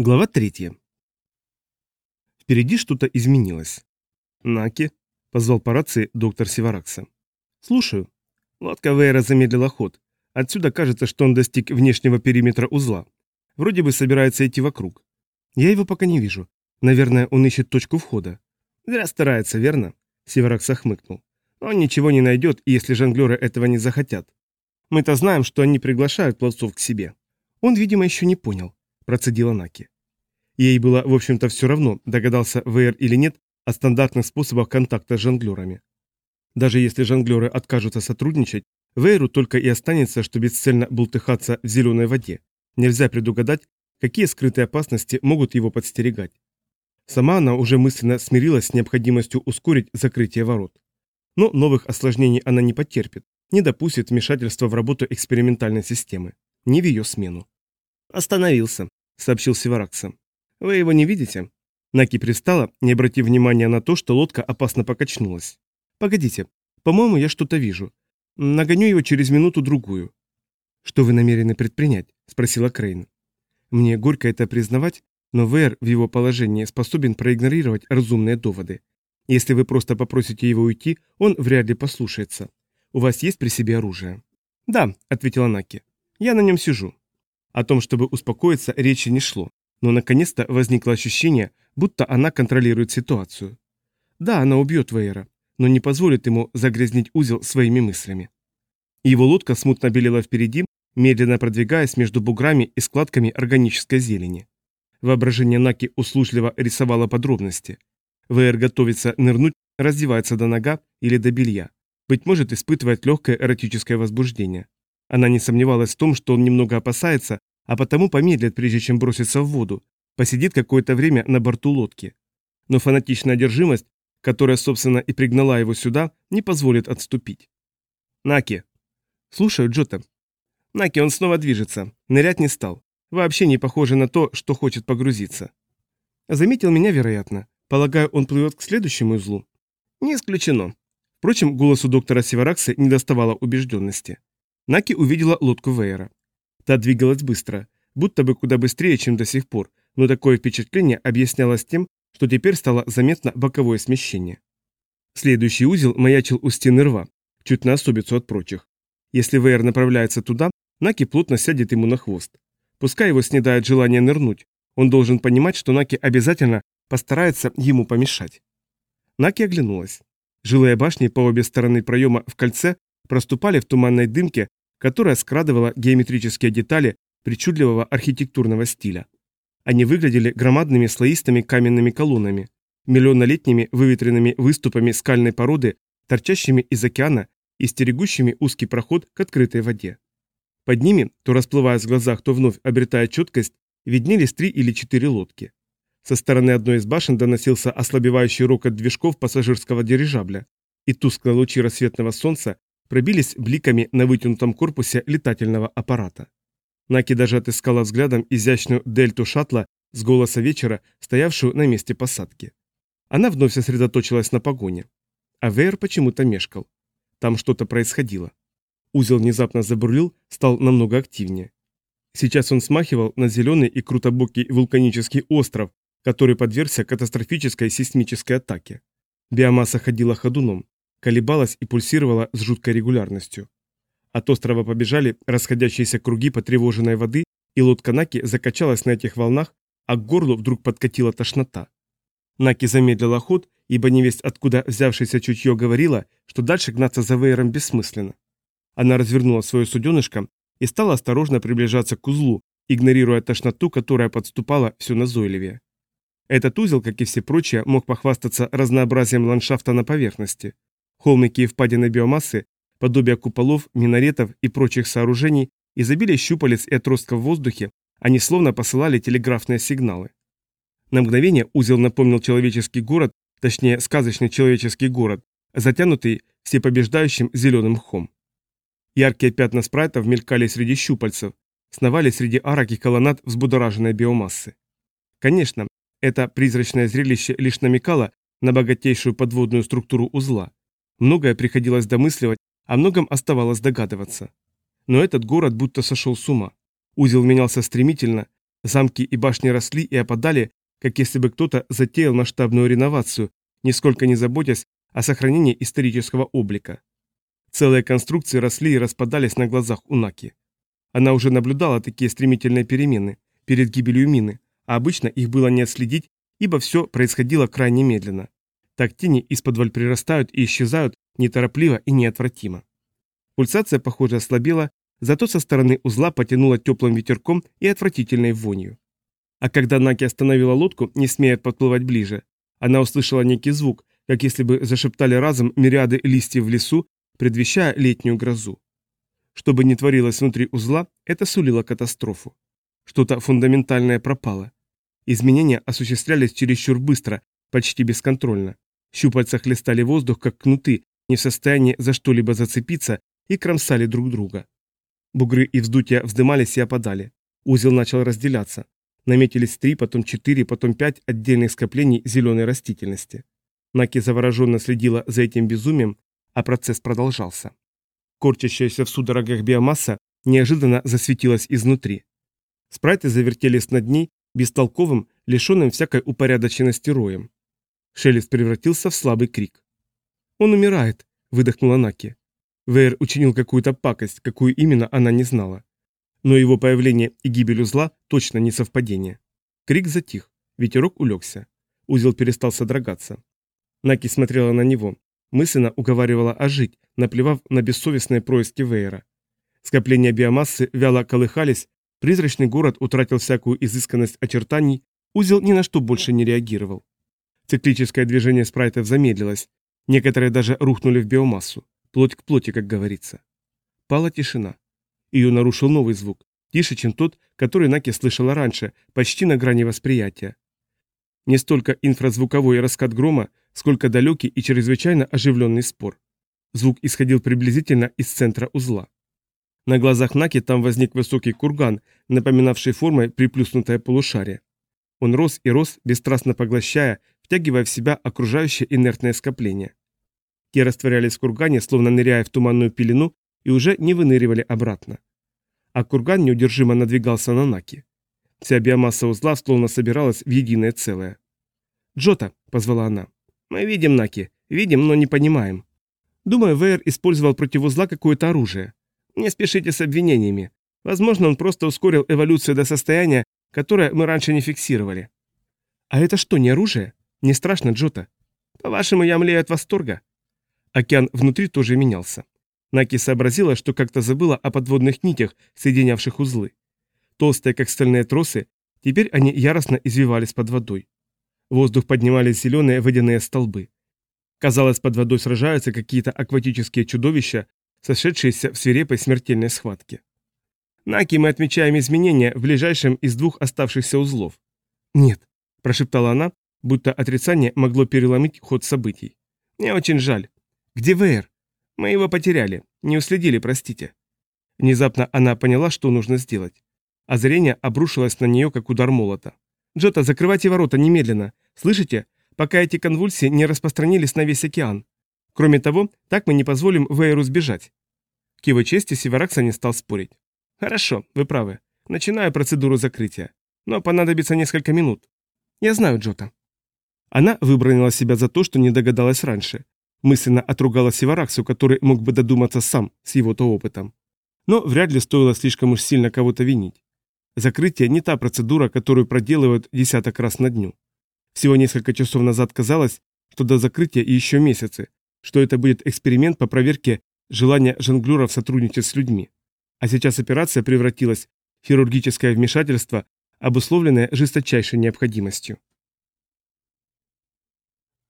Глава третья. Впереди что-то изменилось. «Наки», — позвал по рации доктор Севаракса. «Слушаю». Лодка Вейра замедлила ход. Отсюда кажется, что он достиг внешнего периметра узла. Вроде бы собирается идти вокруг. Я его пока не вижу. Наверное, он ищет точку входа. Зря старается, верно? Севаракса хмыкнул. Он ничего не найдет, если жонглеры этого не захотят. Мы-то знаем, что они приглашают пловцов к себе. Он, видимо, еще не понял процедила Наки. Ей было, в общем-то, все равно, догадался ВР или нет, о стандартных способах контакта с жонглерами. Даже если жонглеры откажутся сотрудничать, Вейру только и останется, что бесцельно бултыхаться в зеленой воде. Нельзя предугадать, какие скрытые опасности могут его подстерегать. Сама она уже мысленно смирилась с необходимостью ускорить закрытие ворот. Но новых осложнений она не потерпит, не допустит вмешательства в работу экспериментальной системы. Не в ее смену. Остановился, сообщил Севаракса. «Вы его не видите?» Наки пристала, не обратив внимания на то, что лодка опасно покачнулась. «Погодите, по-моему, я что-то вижу. Нагоню его через минуту-другую». «Что вы намерены предпринять?» – спросила Крейн. «Мне горько это признавать, но Вэр в его положении способен проигнорировать разумные доводы. Если вы просто попросите его уйти, он вряд ли послушается. У вас есть при себе оружие?» «Да», — ответила Наки. «Я на нем сижу. О том, чтобы успокоиться, речи не шло, но наконец-то возникло ощущение, будто она контролирует ситуацию. Да, она убьет Вейера, но не позволит ему загрязнить узел своими мыслями. Его лодка смутно белела впереди, медленно продвигаясь между буграми и складками органической зелени. Воображение Наки услужливо рисовало подробности. Вейер готовится нырнуть, раздевается до нога или до белья. Быть может, испытывает легкое эротическое возбуждение. Она не сомневалась в том, что он немного опасается, а потому помедлит, прежде чем броситься в воду, посидит какое-то время на борту лодки. Но фанатичная одержимость, которая, собственно, и пригнала его сюда, не позволит отступить. Наки. Слушаю, Джота. Наки, он снова движется. Нырять не стал. Вообще не похоже на то, что хочет погрузиться. Заметил меня, вероятно. Полагаю, он плывет к следующему узлу. Не исключено. Впрочем, голосу доктора Севаракса не доставало убежденности. Наки увидела лодку Вейера. Та двигалась быстро, будто бы куда быстрее, чем до сих пор, но такое впечатление объяснялось тем, что теперь стало заметно боковое смещение. Следующий узел маячил у стены рва, чуть на особицу от прочих. Если Вейер направляется туда, Наки плотно сядет ему на хвост. Пускай его снедает желание нырнуть, он должен понимать, что Наки обязательно постарается ему помешать. Наки оглянулась. Жилые башни по обе стороны проема в кольце проступали в туманной дымке, которая скрадывала геометрические детали причудливого архитектурного стиля. Они выглядели громадными слоистыми каменными колоннами, миллионнолетними выветренными выступами скальной породы, торчащими из океана и стерегущими узкий проход к открытой воде. Под ними, то расплываясь в глазах, то вновь обретая четкость, виднелись три или четыре лодки. Со стороны одной из башен доносился ослабевающий рокот движков пассажирского дирижабля, и тусклые лучи рассветного солнца пробились бликами на вытянутом корпусе летательного аппарата. Наки даже отыскала взглядом изящную дельту шаттла с голоса вечера, стоявшую на месте посадки. Она вновь сосредоточилась на погоне. А Вейер почему-то мешкал. Там что-то происходило. Узел внезапно забурлил, стал намного активнее. Сейчас он смахивал на зеленый и крутобокий вулканический остров, который подвергся катастрофической сейсмической атаке. Биомасса ходила ходуном колебалась и пульсировала с жуткой регулярностью. От острова побежали расходящиеся круги потревоженной воды, и лодка Наки закачалась на этих волнах, а к горлу вдруг подкатила тошнота. Наки замедлила ход, ибо невесть откуда взявшееся чутье говорила, что дальше гнаться за веером бессмысленно. Она развернула свое суденышко и стала осторожно приближаться к узлу, игнорируя тошноту, которая подступала все назойливее. Этот узел, как и все прочие, мог похвастаться разнообразием ландшафта на поверхности. Холмики и впадины биомассы, подобие куполов, минаретов и прочих сооружений, изобилие щупалец и отростков в воздухе, они словно посылали телеграфные сигналы. На мгновение узел напомнил человеческий город, точнее сказочный человеческий город, затянутый всепобеждающим зеленым мхом. Яркие пятна спрайтов мелькали среди щупальцев, сновали среди арок и колоннад взбудораженной биомассы. Конечно, это призрачное зрелище лишь намекало на богатейшую подводную структуру узла. Многое приходилось домысливать, о многом оставалось догадываться. Но этот город будто сошел с ума. Узел менялся стремительно, Замки и башни росли и опадали, как если бы кто-то затеял масштабную реновацию, нисколько не заботясь о сохранении исторического облика. Целые конструкции росли и распадались на глазах у Наки. Она уже наблюдала такие стремительные перемены перед гибелью мины, а обычно их было не отследить, ибо все происходило крайне медленно. Так тени из-под прирастают и исчезают неторопливо и неотвратимо. Пульсация, похоже, ослабела, зато со стороны узла потянула теплым ветерком и отвратительной вонью. А когда Наки остановила лодку, не смея подплывать ближе, она услышала некий звук, как если бы зашептали разом мириады листьев в лесу, предвещая летнюю грозу. Что бы ни творилось внутри узла, это сулило катастрофу. Что-то фундаментальное пропало. Изменения осуществлялись чересчур быстро, почти бесконтрольно. Щупальца хлестали воздух, как кнуты, не в состоянии за что-либо зацепиться, и кромсали друг друга. Бугры и вздутия вздымались и опадали. Узел начал разделяться. Наметились три, потом четыре, потом пять отдельных скоплений зеленой растительности. Наки завороженно следила за этим безумием, а процесс продолжался. Корчащаяся в судорогах биомасса неожиданно засветилась изнутри. Спрайты завертелись над ней бестолковым, лишенным всякой упорядоченности роем. Шелест превратился в слабый крик. «Он умирает», — выдохнула Наки. Вейер учинил какую-то пакость, какую именно она не знала. Но его появление и гибель узла точно не совпадение. Крик затих, ветерок улегся. Узел перестал содрогаться. Наки смотрела на него, мысленно уговаривала ожить, наплевав на бессовестные происки Вейера. Скопления биомассы вяло колыхались, призрачный город утратил всякую изысканность очертаний, узел ни на что больше не реагировал. Циклическое движение спрайтов замедлилось, некоторые даже рухнули в биомассу, плоть к плоти, как говорится. Пала тишина. Ее нарушил новый звук, тише, чем тот, который Наки слышала раньше, почти на грани восприятия. Не столько инфразвуковой раскат грома, сколько далекий и чрезвычайно оживленный спор. Звук исходил приблизительно из центра узла. На глазах Наки там возник высокий курган, напоминавший формой приплюснутое полушарие. Он рос и рос, бесстрастно поглощая, втягивая в себя окружающее инертное скопление. Те растворялись в кургане, словно ныряя в туманную пелену, и уже не выныривали обратно. А курган неудержимо надвигался на Наки. Вся биомасса узла словно собиралась в единое целое. «Джота!» — позвала она. «Мы видим Наки. Видим, но не понимаем. Думаю, Вейер использовал против узла какое-то оружие. Не спешите с обвинениями. Возможно, он просто ускорил эволюцию до состояния, которое мы раньше не фиксировали». «А это что, не оружие? Не страшно, Джота?» «По-вашему, я млею от восторга?» Океан внутри тоже менялся. Наки сообразила, что как-то забыла о подводных нитях, соединявших узлы. Толстые, как стальные тросы, теперь они яростно извивались под водой. В воздух поднимались зеленые водяные столбы. Казалось, под водой сражаются какие-то акватические чудовища, сошедшиеся в свирепой смертельной схватке. Наки мы отмечаем изменения в ближайшем из двух оставшихся узлов. Нет, прошептала она, будто отрицание могло переломить ход событий. Мне очень жаль. Где Вэйр? Мы его потеряли. Не уследили, простите. Внезапно она поняла, что нужно сделать. А зрение обрушилось на нее, как удар молота. «Джота, закрывайте ворота немедленно. Слышите? Пока эти конвульсии не распространились на весь океан. Кроме того, так мы не позволим Вейру сбежать». К его чести Северакса не стал спорить. «Хорошо, вы правы. Начинаю процедуру закрытия. Но понадобится несколько минут. Я знаю Джота». Она выбронила себя за то, что не догадалась раньше. Мысленно отругала Севараксу, который мог бы додуматься сам, с его-то опытом. Но вряд ли стоило слишком уж сильно кого-то винить. Закрытие не та процедура, которую проделывают десяток раз на дню. Всего несколько часов назад казалось, что до закрытия еще месяцы, что это будет эксперимент по проверке желания жонглеров сотрудничать с людьми. А сейчас операция превратилась в хирургическое вмешательство, обусловленное жесточайшей необходимостью.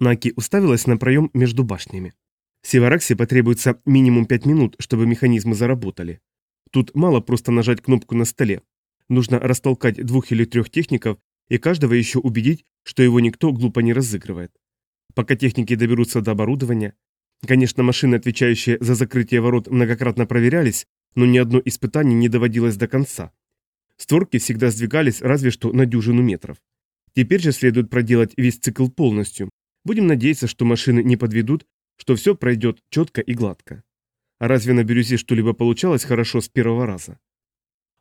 Наки уставилась на проем между башнями. Севараксе потребуется минимум 5 минут, чтобы механизмы заработали. Тут мало просто нажать кнопку на столе. Нужно растолкать двух или трех техников и каждого еще убедить, что его никто глупо не разыгрывает. Пока техники доберутся до оборудования. Конечно, машины, отвечающие за закрытие ворот, многократно проверялись, но ни одно испытание не доводилось до конца. Створки всегда сдвигались разве что на дюжину метров. Теперь же следует проделать весь цикл полностью, Будем надеяться, что машины не подведут, что все пройдет четко и гладко. А разве на бирюзе что-либо получалось хорошо с первого раза?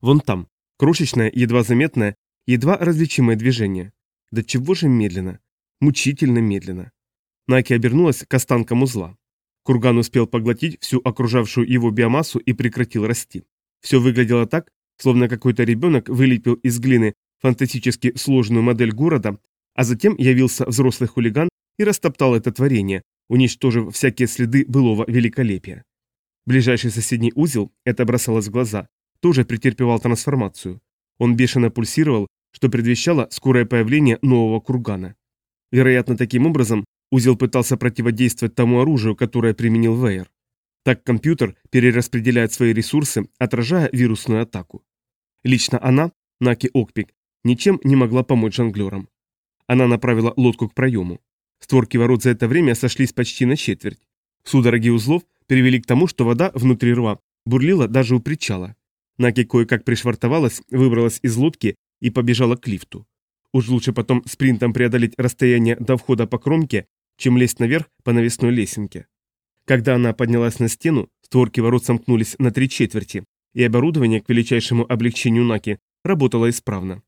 Вон там, крошечная, едва заметная, Едва различимое движение. Да чего же медленно? Мучительно медленно. Наки обернулась к останкам узла. Курган успел поглотить всю окружавшую его биомассу и прекратил расти. Все выглядело так, словно какой-то ребенок вылепил из глины фантастически сложную модель города, а затем явился взрослый хулиган и растоптал это творение, уничтожив всякие следы былого великолепия. Ближайший соседний узел, это бросалось в глаза, тоже претерпевал трансформацию. Он бешено пульсировал, что предвещало скорое появление нового кургана. Вероятно, таким образом узел пытался противодействовать тому оружию, которое применил Вейер. Так компьютер перераспределяет свои ресурсы, отражая вирусную атаку. Лично она, Наки Окпик, ничем не могла помочь жонглерам. Она направила лодку к проему. Створки ворот за это время сошлись почти на четверть. Судороги узлов привели к тому, что вода внутри рва бурлила даже у причала. Наки кое-как пришвартовалась, выбралась из лодки и побежала к лифту. Уж лучше потом спринтом преодолеть расстояние до входа по кромке, чем лезть наверх по навесной лесенке. Когда она поднялась на стену, створки ворот сомкнулись на три четверти, и оборудование к величайшему облегчению Наки работало исправно.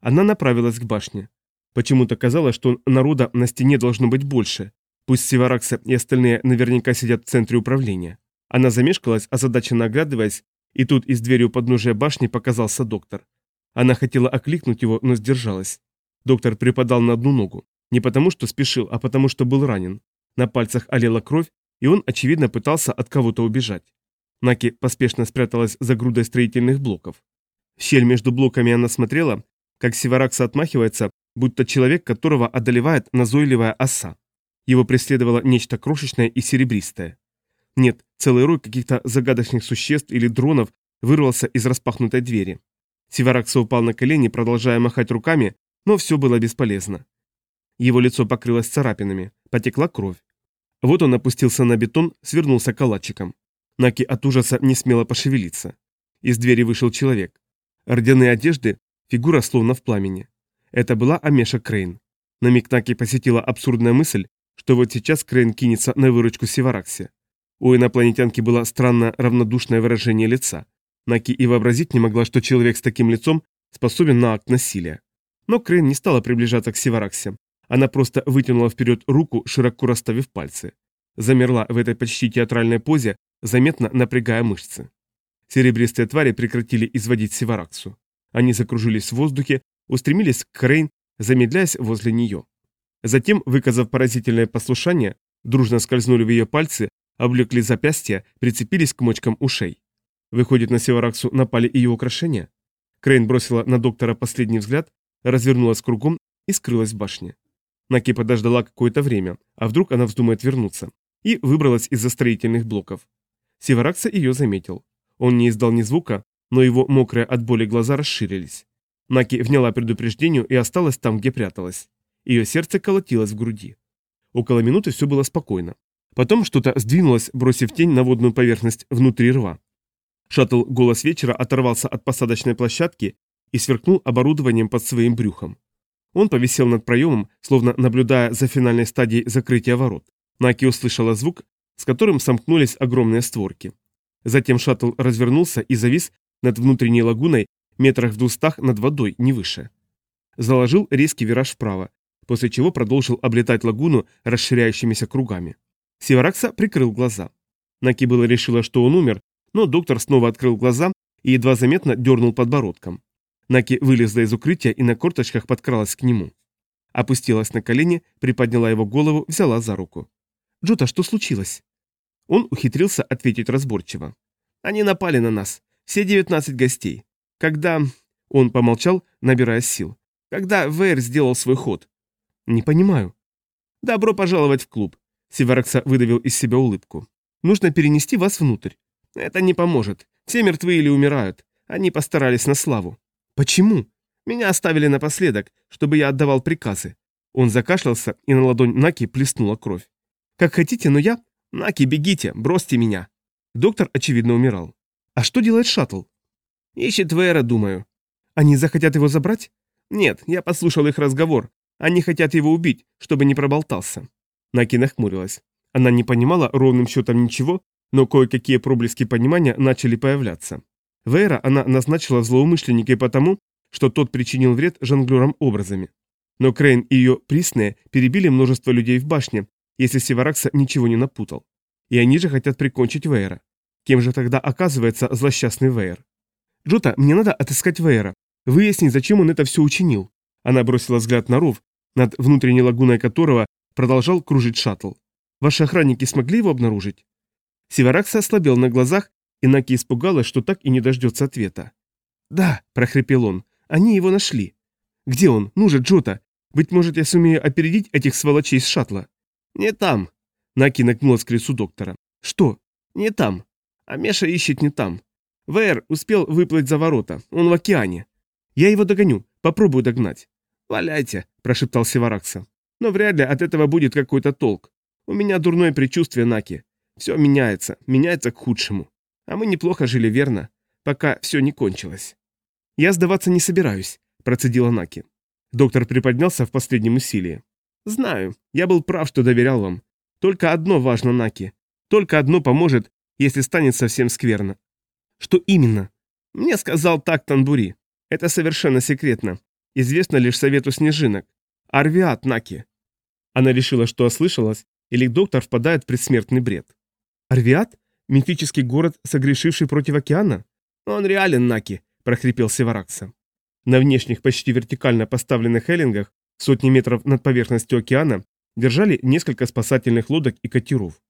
Она направилась к башне. Почему-то казалось, что народа на стене должно быть больше. Пусть Севаракса и остальные наверняка сидят в центре управления. Она замешкалась, озадаченно оглядываясь, и тут из двери у подножия башни показался доктор. Она хотела окликнуть его, но сдержалась. Доктор припадал на одну ногу. Не потому, что спешил, а потому, что был ранен. На пальцах олела кровь, и он, очевидно, пытался от кого-то убежать. Наки поспешно спряталась за грудой строительных блоков. В щель между блоками она смотрела, как Севаракса отмахивается будто человек, которого одолевает назойливая оса. Его преследовало нечто крошечное и серебристое. Нет, целый рой каких-то загадочных существ или дронов вырвался из распахнутой двери. Севаракса упал на колени, продолжая махать руками, но все было бесполезно. Его лицо покрылось царапинами, потекла кровь. Вот он опустился на бетон, свернулся калачиком. Наки от ужаса не смело пошевелиться. Из двери вышел человек. Орденные одежды, фигура словно в пламени. Это была Амеша Крейн. На миг Наки посетила абсурдная мысль, что вот сейчас Крейн кинется на выручку Севараксе. У инопланетянки было странно равнодушное выражение лица. Наки и вообразить не могла, что человек с таким лицом способен на акт насилия. Но Крейн не стала приближаться к Севараксе. Она просто вытянула вперед руку, широко расставив пальцы. Замерла в этой почти театральной позе, заметно напрягая мышцы. Серебристые твари прекратили изводить Севараксу. Они закружились в воздухе, устремились к Крейн, замедляясь возле нее. Затем, выказав поразительное послушание, дружно скользнули в ее пальцы, облекли запястья, прицепились к мочкам ушей. Выходит, на Севараксу напали ее украшения? Крейн бросила на доктора последний взгляд, развернулась кругом и скрылась в башне. Наки подождала какое-то время, а вдруг она вздумает вернуться, и выбралась из-за строительных блоков. Севаракса ее заметил. Он не издал ни звука, но его мокрые от боли глаза расширились. Наки вняла предупреждению и осталась там, где пряталась. Ее сердце колотилось в груди. Около минуты все было спокойно. Потом что-то сдвинулось, бросив тень на водную поверхность внутри рва. Шаттл «Голос вечера» оторвался от посадочной площадки и сверкнул оборудованием под своим брюхом. Он повисел над проемом, словно наблюдая за финальной стадией закрытия ворот. Наки услышала звук, с которым сомкнулись огромные створки. Затем шаттл развернулся и завис над внутренней лагуной, метрах в двухстах над водой, не выше. Заложил резкий вираж вправо, после чего продолжил облетать лагуну расширяющимися кругами. Севаракса прикрыл глаза. Наки было решила, что он умер, но доктор снова открыл глаза и едва заметно дернул подбородком. Наки вылезла из укрытия и на корточках подкралась к нему. Опустилась на колени, приподняла его голову, взяла за руку. «Джута, что случилось?» Он ухитрился ответить разборчиво. «Они напали на нас. Все девятнадцать гостей. Когда... Он помолчал, набирая сил. Когда Вейр сделал свой ход? Не понимаю. Добро пожаловать в клуб. Севаракса выдавил из себя улыбку. Нужно перенести вас внутрь. Это не поможет. Все мертвы или умирают. Они постарались на славу. Почему? Меня оставили напоследок, чтобы я отдавал приказы. Он закашлялся, и на ладонь Наки плеснула кровь. Как хотите, но я... Наки, бегите, бросьте меня. Доктор, очевидно, умирал. А что делает шаттл? Ищет Вера, думаю. Они захотят его забрать? Нет, я послушал их разговор. Они хотят его убить, чтобы не проболтался. Наки нахмурилась. Она не понимала ровным счетом ничего, но кое-какие проблески понимания начали появляться. Вейра она назначила злоумышленникой потому, что тот причинил вред жонглерам образами. Но Крейн и ее присные перебили множество людей в башне, если Севаракса ничего не напутал. И они же хотят прикончить Вейра. Кем же тогда оказывается злосчастный Вейр? Джота, мне надо отыскать Вейра, выяснить, зачем он это все учинил. Она бросила взгляд на ров, над внутренней лагуной которого продолжал кружить шаттл. Ваши охранники смогли его обнаружить? Севаракса ослабел на глазах, и Наки испугалась, что так и не дождется ответа. «Да», – прохрипел он, – «они его нашли». «Где он? Ну же, Джота! Быть может, я сумею опередить этих сволочей с шаттла?» «Не там!» Наки нагнулась к лицу доктора. «Что?» «Не там. А Меша ищет не там. ВР успел выплыть за ворота. Он в океане. Я его догоню. Попробую догнать». «Валяйте», – прошептал Севаракса. «Но вряд ли от этого будет какой-то толк. У меня дурное предчувствие, Наки. Все меняется, меняется к худшему. А мы неплохо жили, верно? Пока все не кончилось». «Я сдаваться не собираюсь», – процедила Наки. Доктор приподнялся в последнем усилии. «Знаю, я был прав, что доверял вам. Только одно важно, Наки. Только одно поможет, если станет совсем скверно». «Что именно?» «Мне сказал так Танбури. Это совершенно секретно. Известно лишь совету снежинок. Арвиат, Наки». Она решила, что ослышалась, или доктор впадает в предсмертный бред. «Арвиат? Мифический город, согрешивший против океана?» «Он реален, Наки», – прохрипел Севаракса. На внешних, почти вертикально поставленных эллингах, сотни метров над поверхностью океана, держали несколько спасательных лодок и катеров.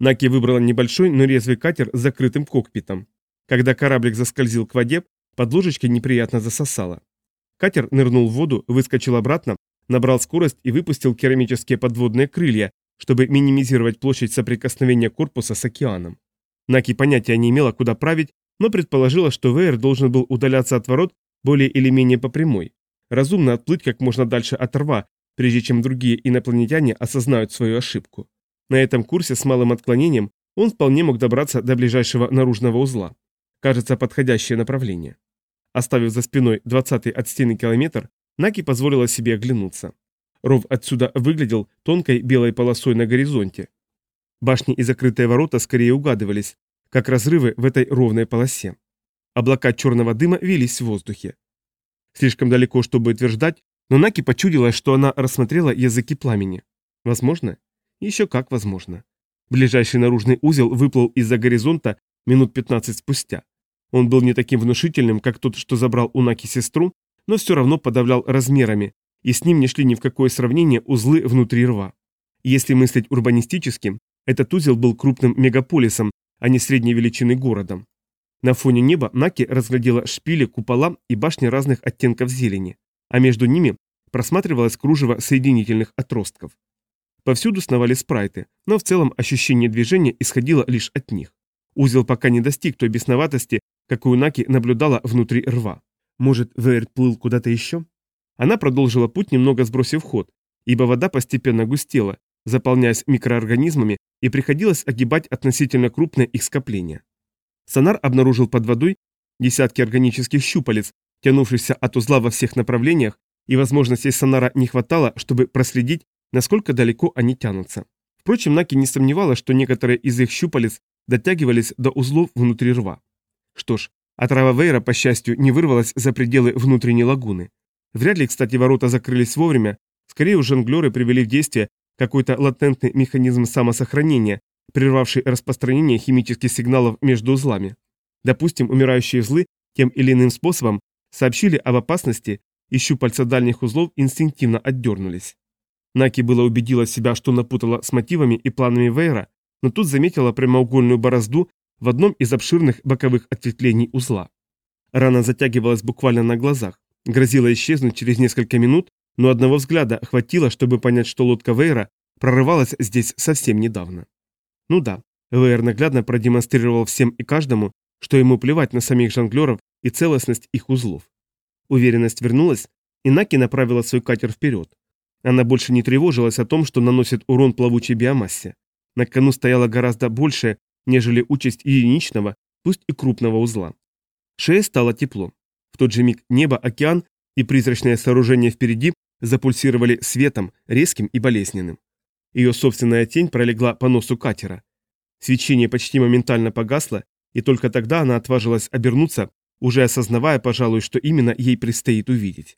Наки выбрала небольшой, но резвый катер с закрытым кокпитом. Когда кораблик заскользил к воде, под ложечкой неприятно засосало. Катер нырнул в воду, выскочил обратно, набрал скорость и выпустил керамические подводные крылья, чтобы минимизировать площадь соприкосновения корпуса с океаном. Наки понятия не имела, куда править, но предположила, что Вейер должен был удаляться от ворот более или менее по прямой. Разумно отплыть как можно дальше от рва, прежде чем другие инопланетяне осознают свою ошибку. На этом курсе с малым отклонением он вполне мог добраться до ближайшего наружного узла. Кажется, подходящее направление. Оставив за спиной 20-й от стены километр, Наки позволила себе оглянуться. Ров отсюда выглядел тонкой белой полосой на горизонте. Башни и закрытые ворота скорее угадывались, как разрывы в этой ровной полосе. Облака черного дыма вились в воздухе. Слишком далеко, чтобы утверждать, но Наки почудилась, что она рассмотрела языки пламени. Возможно? Еще как возможно. Ближайший наружный узел выплыл из-за горизонта минут 15 спустя. Он был не таким внушительным, как тот, что забрал у Наки сестру, но все равно подавлял размерами, и с ним не шли ни в какое сравнение узлы внутри рва. Если мыслить урбанистически, этот узел был крупным мегаполисом, а не средней величины городом. На фоне неба Наки разглядела шпили, купола и башни разных оттенков зелени, а между ними просматривалось кружево соединительных отростков. Повсюду сновали спрайты, но в целом ощущение движения исходило лишь от них. Узел пока не достиг той бесноватости, какую Наки наблюдала внутри рва. Может, Вейрт плыл куда-то еще? Она продолжила путь, немного сбросив ход, ибо вода постепенно густела, заполняясь микроорганизмами, и приходилось огибать относительно крупное их скопление. Сонар обнаружил под водой десятки органических щупалец, тянувшихся от узла во всех направлениях, и возможностей сонара не хватало, чтобы проследить, насколько далеко они тянутся. Впрочем, Наки не сомневалась, что некоторые из их щупалец дотягивались до узлов внутри рва. Что ж, отрава Вейра, по счастью, не вырвалась за пределы внутренней лагуны. Вряд ли, кстати, ворота закрылись вовремя, скорее уж жонглеры привели в действие какой-то латентный механизм самосохранения, прервавший распространение химических сигналов между узлами. Допустим, умирающие узлы тем или иным способом сообщили об опасности, и щупальца дальних узлов инстинктивно отдернулись. Наки было убедила себя, что напутала с мотивами и планами Вейра, но тут заметила прямоугольную борозду в одном из обширных боковых ответвлений узла. Рана затягивалась буквально на глазах, грозила исчезнуть через несколько минут, но одного взгляда хватило, чтобы понять, что лодка Вейра прорывалась здесь совсем недавно. Ну да, ВР наглядно продемонстрировал всем и каждому, что ему плевать на самих жонглеров и целостность их узлов. Уверенность вернулась, и Наки направила свой катер вперед. Она больше не тревожилась о том, что наносит урон плавучей биомассе. На кону стояла гораздо большая, нежели участь единичного, пусть и крупного узла. Шее стало тепло. В тот же миг небо, океан и призрачное сооружение впереди запульсировали светом, резким и болезненным. Ее собственная тень пролегла по носу катера. Свечение почти моментально погасло, и только тогда она отважилась обернуться, уже осознавая, пожалуй, что именно ей предстоит увидеть.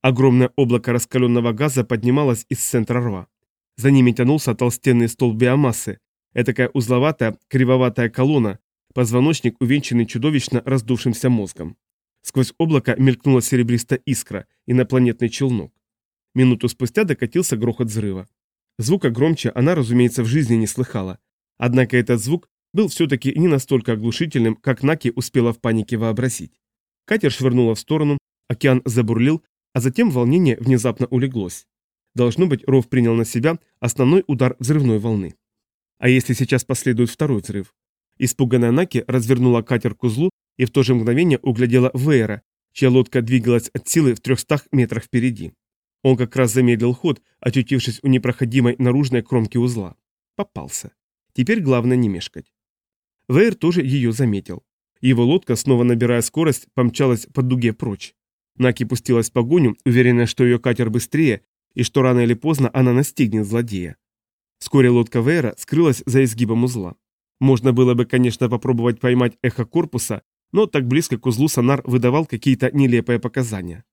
Огромное облако раскаленного газа поднималось из центра рва. За ними тянулся толстенный столб биомассы, этакая узловатая, кривоватая колонна, позвоночник, увенчанный чудовищно раздувшимся мозгом. Сквозь облако мелькнула серебристая искра, инопланетный челнок. Минуту спустя докатился грохот взрыва. Звука громче она, разумеется, в жизни не слыхала. Однако этот звук был все-таки не настолько оглушительным, как Наки успела в панике вообразить. Катер швырнула в сторону, океан забурлил, а затем волнение внезапно улеглось. Должно быть, ров принял на себя основной удар взрывной волны. А если сейчас последует второй взрыв? Испуганная Наки развернула катер к узлу и в то же мгновение углядела Вейера, чья лодка двигалась от силы в 300 метрах впереди. Он как раз замедлил ход, очутившись у непроходимой наружной кромки узла. Попался. Теперь главное не мешкать. Вейер тоже ее заметил. Его лодка, снова набирая скорость, помчалась по дуге прочь. Наки пустилась в погоню, уверенная, что ее катер быстрее и что рано или поздно она настигнет злодея. Вскоре лодка Вейера скрылась за изгибом узла. Можно было бы, конечно, попробовать поймать эхо корпуса, но так близко к узлу сонар выдавал какие-то нелепые показания.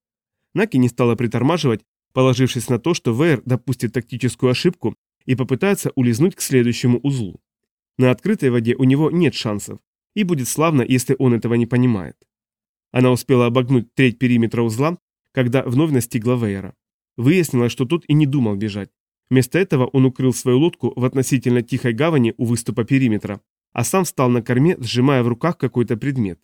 Наки не стала притормаживать, положившись на то, что Вейер допустит тактическую ошибку и попытается улизнуть к следующему узлу. На открытой воде у него нет шансов, и будет славно, если он этого не понимает. Она успела обогнуть треть периметра узла, когда вновь настигла Вейера. Выяснилось, что тот и не думал бежать. Вместо этого он укрыл свою лодку в относительно тихой гавани у выступа периметра, а сам встал на корме, сжимая в руках какой-то предмет.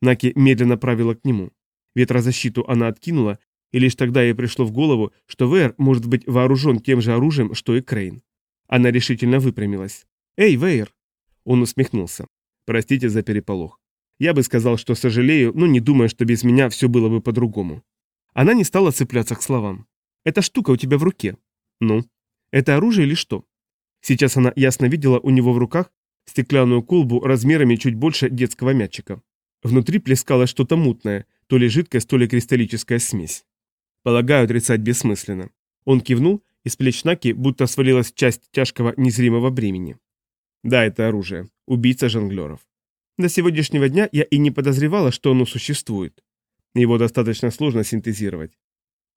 Наки медленно правила к нему. Ветрозащиту она откинула, и лишь тогда ей пришло в голову, что Вейер может быть вооружен тем же оружием, что и Крейн. Она решительно выпрямилась. «Эй, Вейер!» Он усмехнулся. «Простите за переполох. Я бы сказал, что сожалею, но не думаю, что без меня все было бы по-другому». Она не стала цепляться к словам. «Эта штука у тебя в руке». «Ну? Это оружие или что?» Сейчас она ясно видела у него в руках стеклянную колбу размерами чуть больше детского мячика. Внутри плескалось что-то мутное, то ли жидкость, то ли кристаллическая смесь. Полагаю, отрицать бессмысленно. Он кивнул, и с плеч Наки будто свалилась часть тяжкого незримого бремени. Да, это оружие. Убийца жонглеров. До сегодняшнего дня я и не подозревала, что оно существует. Его достаточно сложно синтезировать.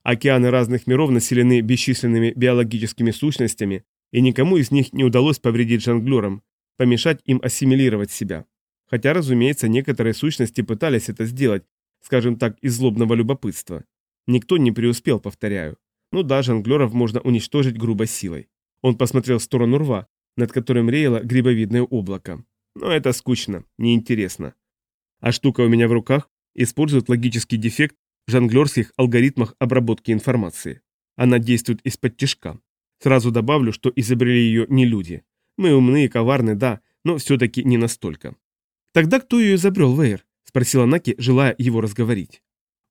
Океаны разных миров населены бесчисленными биологическими сущностями, и никому из них не удалось повредить жонглерам, помешать им ассимилировать себя. Хотя, разумеется, некоторые сущности пытались это сделать, скажем так, из злобного любопытства. Никто не преуспел, повторяю. Ну да, жонглеров можно уничтожить грубой силой. Он посмотрел в сторону рва, над которым реяло грибовидное облако. Но это скучно, неинтересно. А штука у меня в руках использует логический дефект в жонглерских алгоритмах обработки информации. Она действует из-под тяжка. Сразу добавлю, что изобрели ее не люди. Мы умны и коварны, да, но все-таки не настолько. Тогда кто ее изобрел, Вейер? Спросила Наки, желая его разговорить.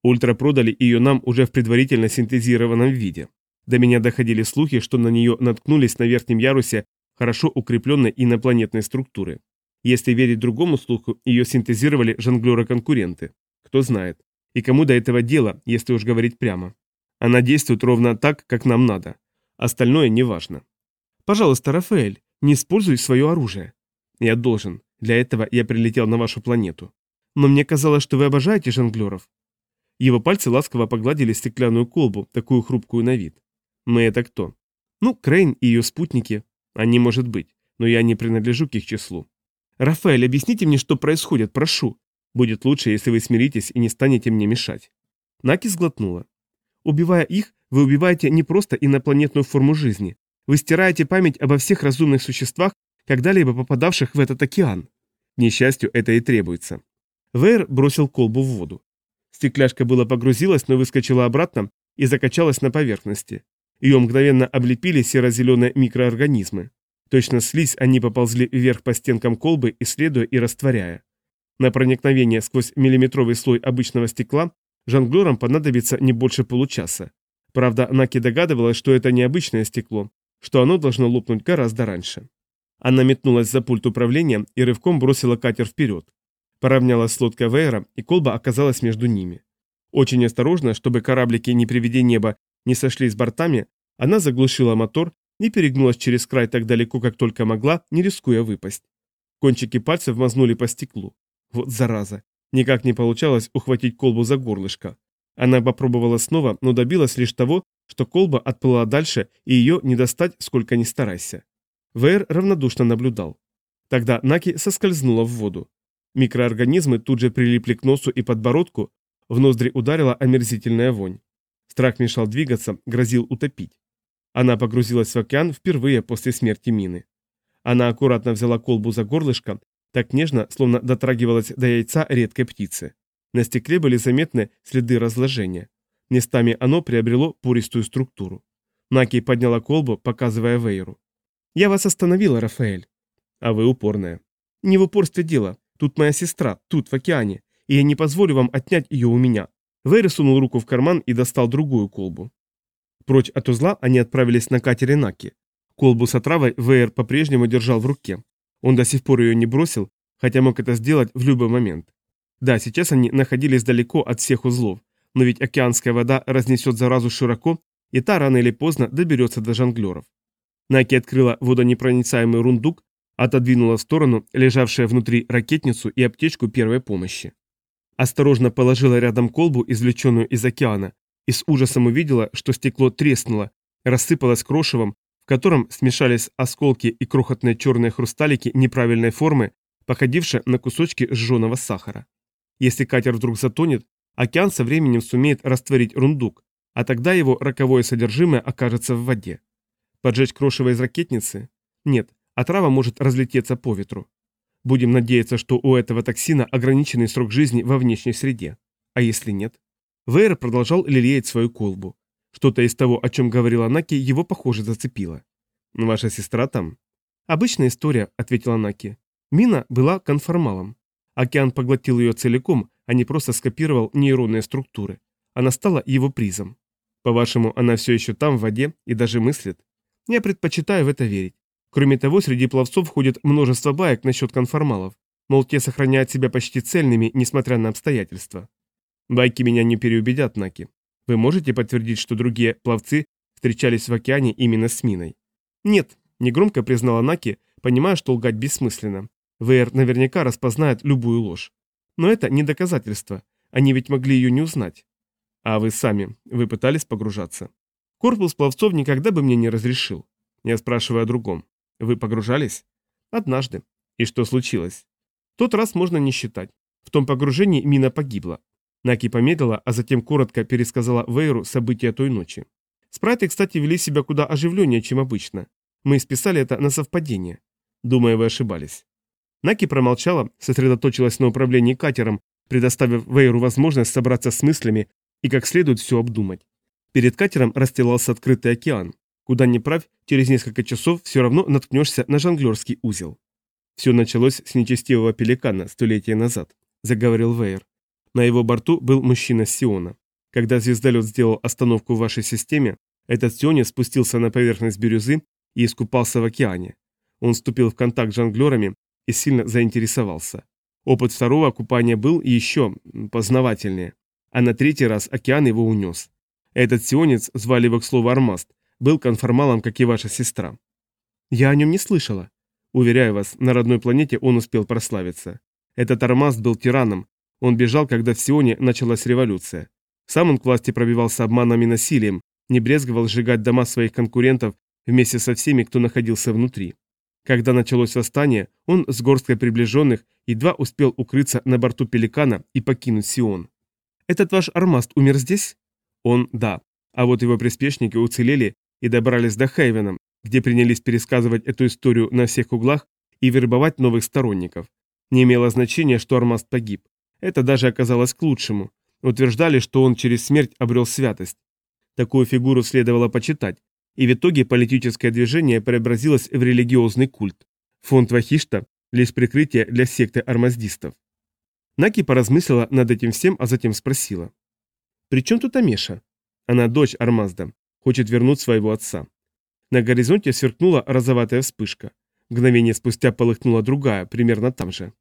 Ультра продали ее нам уже в предварительно синтезированном виде. До меня доходили слухи, что на нее наткнулись на верхнем ярусе хорошо укрепленной инопланетной структуры. Если верить другому слуху, ее синтезировали жонглеры-конкуренты. Кто знает. И кому до этого дело, если уж говорить прямо. Она действует ровно так, как нам надо. Остальное не важно. Пожалуйста, Рафаэль, не используй свое оружие. Я должен. Для этого я прилетел на вашу планету. Но мне казалось, что вы обожаете жонглеров. Его пальцы ласково погладили стеклянную колбу, такую хрупкую на вид. Мы это кто? Ну, Крейн и ее спутники. Они, может быть, но я не принадлежу к их числу. Рафаэль, объясните мне, что происходит, прошу. Будет лучше, если вы смиритесь и не станете мне мешать. Наки сглотнула. Убивая их, вы убиваете не просто инопланетную форму жизни. Вы стираете память обо всех разумных существах, когда-либо попадавших в этот океан. Несчастью, это и требуется. Вейр бросил колбу в воду. Стекляшка была погрузилась, но выскочила обратно и закачалась на поверхности. Ее мгновенно облепили серо-зеленые микроорганизмы. Точно слизь они поползли вверх по стенкам колбы, исследуя и растворяя. На проникновение сквозь миллиметровый слой обычного стекла жонглерам понадобится не больше получаса. Правда, Наки догадывалась, что это не обычное стекло, что оно должно лопнуть гораздо раньше. Она метнулась за пульт управления и рывком бросила катер вперед. Поравнялась с лодкой Вейера, и колба оказалась между ними. Очень осторожно, чтобы кораблики не приведи неба не сошли с бортами, она заглушила мотор и перегнулась через край так далеко, как только могла, не рискуя выпасть. Кончики пальцев мазнули по стеклу. Вот зараза. Никак не получалось ухватить колбу за горлышко. Она попробовала снова, но добилась лишь того, что колба отплыла дальше, и ее не достать, сколько ни старайся. Вэйр равнодушно наблюдал. Тогда Наки соскользнула в воду. Микроорганизмы тут же прилипли к носу и подбородку, в ноздри ударила омерзительная вонь. Страх мешал двигаться, грозил утопить. Она погрузилась в океан впервые после смерти Мины. Она аккуратно взяла колбу за горлышко, так нежно, словно дотрагивалась до яйца редкой птицы. На стекле были заметны следы разложения. Местами оно приобрело пористую структуру. Наки подняла колбу, показывая Вейру. «Я вас остановила, Рафаэль». «А вы упорная». «Не в упорстве дело. Тут моя сестра, тут, в океане, и я не позволю вам отнять ее у меня». Вейр сунул руку в карман и достал другую колбу. Прочь от узла они отправились на катере Наки. Колбу с отравой Вейер по-прежнему держал в руке. Он до сих пор ее не бросил, хотя мог это сделать в любой момент. Да, сейчас они находились далеко от всех узлов, но ведь океанская вода разнесет заразу широко, и та рано или поздно доберется до жонглеров. Наки открыла водонепроницаемый рундук, отодвинула в сторону лежавшую внутри ракетницу и аптечку первой помощи. Осторожно положила рядом колбу, извлеченную из океана, и с ужасом увидела, что стекло треснуло, рассыпалось крошевом, в котором смешались осколки и крохотные черные хрусталики неправильной формы, походившие на кусочки сжженного сахара. Если катер вдруг затонет, океан со временем сумеет растворить рундук, а тогда его роковое содержимое окажется в воде. Поджечь крошево из ракетницы? Нет, отрава может разлететься по ветру. Будем надеяться, что у этого токсина ограниченный срок жизни во внешней среде. А если нет? Вейер продолжал лелеять свою колбу. Что-то из того, о чем говорила Наки, его, похоже, зацепило. «Ваша сестра там?» «Обычная история», — ответила Наки. Мина была конформалом. Океан поглотил ее целиком, а не просто скопировал нейронные структуры. Она стала его призом. По-вашему, она все еще там, в воде, и даже мыслит? Я предпочитаю в это верить. Кроме того, среди пловцов ходит множество баек насчет конформалов. Мол, те сохраняют себя почти цельными, несмотря на обстоятельства. Байки меня не переубедят, Наки. Вы можете подтвердить, что другие пловцы встречались в океане именно с миной? Нет, негромко признала Наки, понимая, что лгать бессмысленно. ВР наверняка распознает любую ложь. Но это не доказательство. Они ведь могли ее не узнать. А вы сами, вы пытались погружаться? Корпус пловцов никогда бы мне не разрешил. Я спрашиваю о другом. Вы погружались? Однажды. И что случилось? Тот раз можно не считать. В том погружении мина погибла. Наки помедлила, а затем коротко пересказала Вейру события той ночи. Спрайты, кстати, вели себя куда оживленнее, чем обычно. Мы списали это на совпадение. Думаю, вы ошибались. Наки промолчала, сосредоточилась на управлении катером, предоставив Вейру возможность собраться с мыслями и как следует все обдумать. Перед катером расстилался открытый океан. Куда ни правь, через несколько часов все равно наткнешься на жонглерский узел. Все началось с нечестивого пеликана столетия назад, заговорил Вейер. На его борту был мужчина Сиона. Когда звездолет сделал остановку в вашей системе, этот сионец спустился на поверхность бирюзы и искупался в океане. Он вступил в контакт с жонглерами и сильно заинтересовался. Опыт второго купания был еще познавательнее, а на третий раз океан его унес. Этот сионец, звали его к слову Армаст, был конформалом, как и ваша сестра. Я о нем не слышала. Уверяю вас, на родной планете он успел прославиться. Этот Армаст был тираном, он бежал, когда в Сионе началась революция. Сам он к власти пробивался обманом и насилием, не брезговал сжигать дома своих конкурентов вместе со всеми, кто находился внутри. Когда началось восстание, он с горсткой приближенных едва успел укрыться на борту Пеликана и покинуть Сион. «Этот ваш Армаст умер здесь?» Он – да. А вот его приспешники уцелели и добрались до Хейвена, где принялись пересказывать эту историю на всех углах и вербовать новых сторонников. Не имело значения, что Армаст погиб. Это даже оказалось к лучшему. Утверждали, что он через смерть обрел святость. Такую фигуру следовало почитать, и в итоге политическое движение преобразилось в религиозный культ. Фонд Вахишта – лишь прикрытие для секты армаздистов. Наки поразмыслила над этим всем, а затем спросила. «При чем тут Амеша?» Она дочь Армазда, хочет вернуть своего отца. На горизонте сверкнула розоватая вспышка. Мгновение спустя полыхнула другая, примерно там же.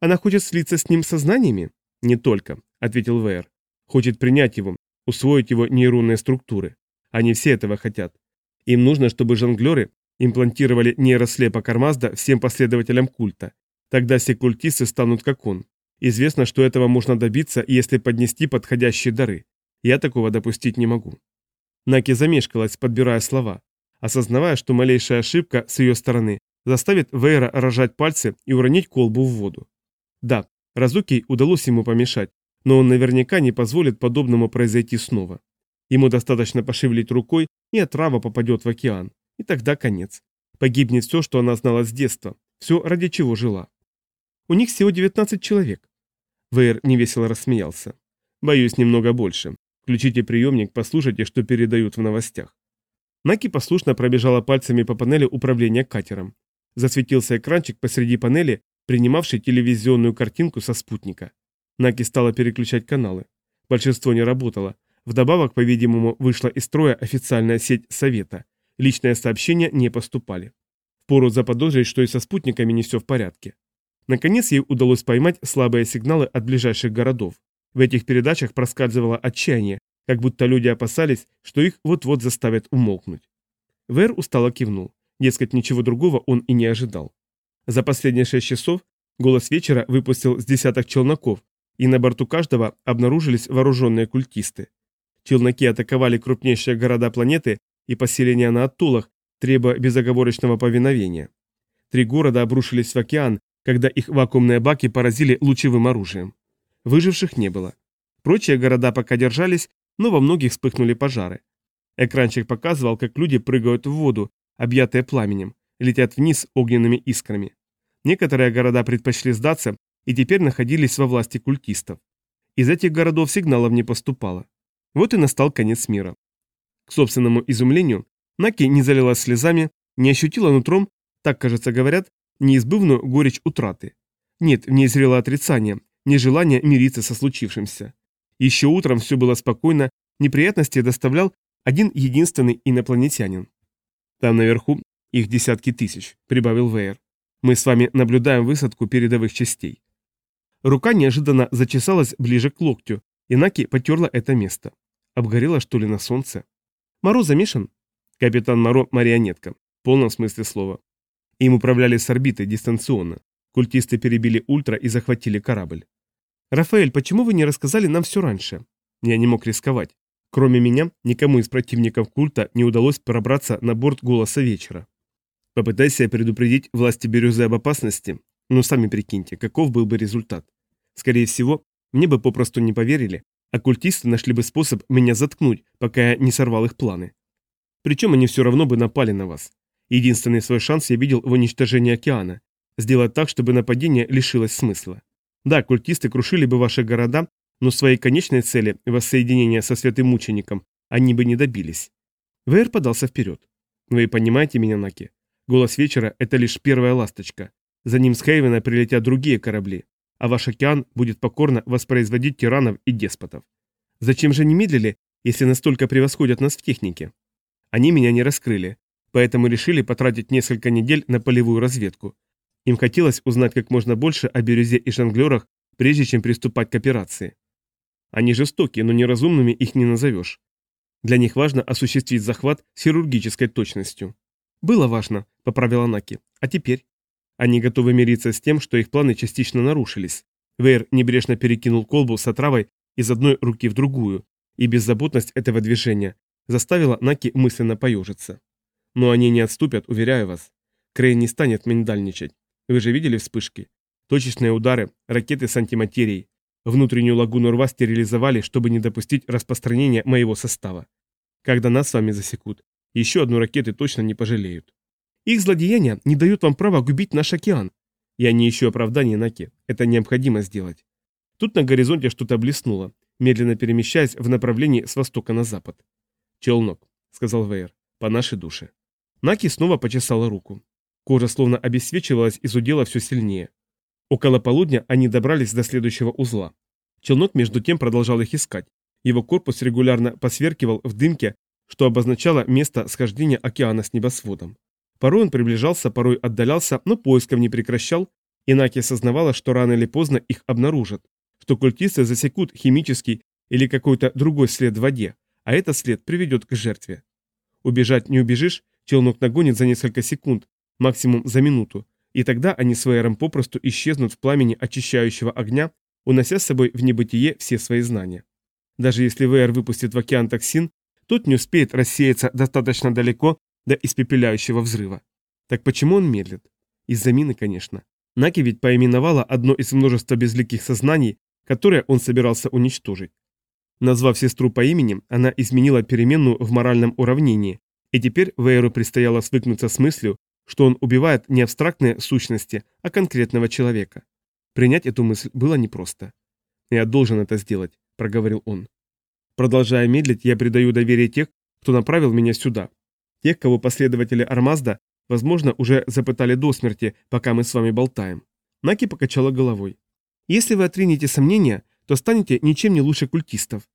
Она хочет слиться с ним сознаниями? Не только, ответил Вэйр. Хочет принять его, усвоить его нейронные структуры. Они все этого хотят. Им нужно, чтобы жонглеры имплантировали нейрослепок Армазда всем последователям культа. Тогда все культисты станут как он. Известно, что этого можно добиться, если поднести подходящие дары. Я такого допустить не могу. Наки замешкалась, подбирая слова, осознавая, что малейшая ошибка с ее стороны заставит Вейра рожать пальцы и уронить колбу в воду. Да, Разуки удалось ему помешать, но он наверняка не позволит подобному произойти снова. Ему достаточно пошевелить рукой, и отрава попадет в океан. И тогда конец. Погибнет все, что она знала с детства, все, ради чего жила. У них всего 19 человек. Вейер невесело рассмеялся. Боюсь, немного больше. Включите приемник, послушайте, что передают в новостях. Наки послушно пробежала пальцами по панели управления катером. Засветился экранчик посреди панели, принимавший телевизионную картинку со спутника. Наки стала переключать каналы. Большинство не работало. Вдобавок, по-видимому, вышла из строя официальная сеть Совета. Личные сообщения не поступали. Впору заподозрить, что и со спутниками не все в порядке. Наконец ей удалось поймать слабые сигналы от ближайших городов. В этих передачах проскальзывало отчаяние, как будто люди опасались, что их вот-вот заставят умолкнуть. Вэр устало кивнул. Дескать, ничего другого он и не ожидал. За последние шесть часов голос вечера выпустил с десяток челноков, и на борту каждого обнаружились вооруженные культисты. Челноки атаковали крупнейшие города планеты и поселения на Аттулах, требуя безоговорочного повиновения. Три города обрушились в океан, когда их вакуумные баки поразили лучевым оружием. Выживших не было. Прочие города пока держались, но во многих вспыхнули пожары. Экранчик показывал, как люди прыгают в воду, объятые пламенем, летят вниз огненными искрами. Некоторые города предпочли сдаться и теперь находились во власти культистов. Из этих городов сигналов не поступало. Вот и настал конец мира. К собственному изумлению, Наки не залилась слезами, не ощутила нутром, так, кажется, говорят, неизбывную горечь утраты. Нет, в ней зрело отрицание, нежелание мириться со случившимся. Еще утром все было спокойно, неприятности доставлял один единственный инопланетянин. Там наверху их десятки тысяч, прибавил Вейер. Мы с вами наблюдаем высадку передовых частей. Рука неожиданно зачесалась ближе к локтю, и Наки потерла это место. Обгорела, что ли, на солнце? Моро замешан? Капитан Моро – марионетка, в полном смысле слова. Им управляли с орбиты дистанционно. Культисты перебили ультра и захватили корабль. «Рафаэль, почему вы не рассказали нам все раньше?» Я не мог рисковать. Кроме меня, никому из противников культа не удалось пробраться на борт голоса вечера. Попытайся предупредить власти Бирюзы об опасности, но сами прикиньте, каков был бы результат. Скорее всего, мне бы попросту не поверили, а культисты нашли бы способ меня заткнуть, пока я не сорвал их планы. Причем они все равно бы напали на вас. Единственный свой шанс я видел в уничтожении океана. Сделать так, чтобы нападение лишилось смысла. Да, культисты крушили бы ваши города, но своей конечной цели, воссоединения со святым мучеником, они бы не добились. Вейер подался вперед. Вы понимаете меня, Наки? Голос вечера – это лишь первая ласточка. За ним с Хейвена прилетят другие корабли, а ваш океан будет покорно воспроизводить тиранов и деспотов. Зачем же не медлили, если настолько превосходят нас в технике? Они меня не раскрыли, поэтому решили потратить несколько недель на полевую разведку. Им хотелось узнать как можно больше о бирюзе и жонглерах, прежде чем приступать к операции. Они жестоки, но неразумными их не назовешь. Для них важно осуществить захват с хирургической точностью. «Было важно», — поправила Наки. «А теперь?» Они готовы мириться с тем, что их планы частично нарушились. Вейр небрежно перекинул колбу с отравой из одной руки в другую, и беззаботность этого движения заставила Наки мысленно поежиться. Но они не отступят, уверяю вас. Крейн не станет миндальничать. Вы же видели вспышки? Точечные удары, ракеты с антиматерией. Внутреннюю лагуну рва стерилизовали, чтобы не допустить распространения моего состава. Когда нас с вами засекут, еще одну ракеты точно не пожалеют. Их злодеяния не дают вам права губить наш океан. Я не ищу оправданий, Наки. Это необходимо сделать. Тут на горизонте что-то блеснуло, медленно перемещаясь в направлении с востока на запад. «Челнок», — сказал Вейер, — «по нашей душе». Наки снова почесала руку. Кожа словно обесвечивалась и зудела все сильнее. Около полудня они добрались до следующего узла. Челнок между тем продолжал их искать. Его корпус регулярно посверкивал в дымке, что обозначало место схождения океана с небосводом. Порой он приближался, порой отдалялся, но поисков не прекращал, и Наки осознавала, что рано или поздно их обнаружат, что культисты засекут химический или какой-то другой след в воде, а этот след приведет к жертве. Убежать не убежишь, челнок нагонит за несколько секунд, максимум за минуту, и тогда они с Вейером попросту исчезнут в пламени очищающего огня, унося с собой в небытие все свои знания. Даже если ВР выпустит в океан токсин, тот не успеет рассеяться достаточно далеко до испепеляющего взрыва. Так почему он медлит? Из-за мины, конечно. Наки ведь поименовала одно из множества безликих сознаний, которое он собирался уничтожить. Назвав сестру по имени, она изменила переменную в моральном уравнении, и теперь Вейеру предстояло свыкнуться с мыслью, что он убивает не абстрактные сущности, а конкретного человека. Принять эту мысль было непросто. «Я должен это сделать», — проговорил он. Продолжая медлить, я придаю доверие тех, кто направил меня сюда. Тех, кого последователи Армазда, возможно, уже запытали до смерти, пока мы с вами болтаем. Наки покачала головой. Если вы отринете сомнения, то станете ничем не лучше культистов.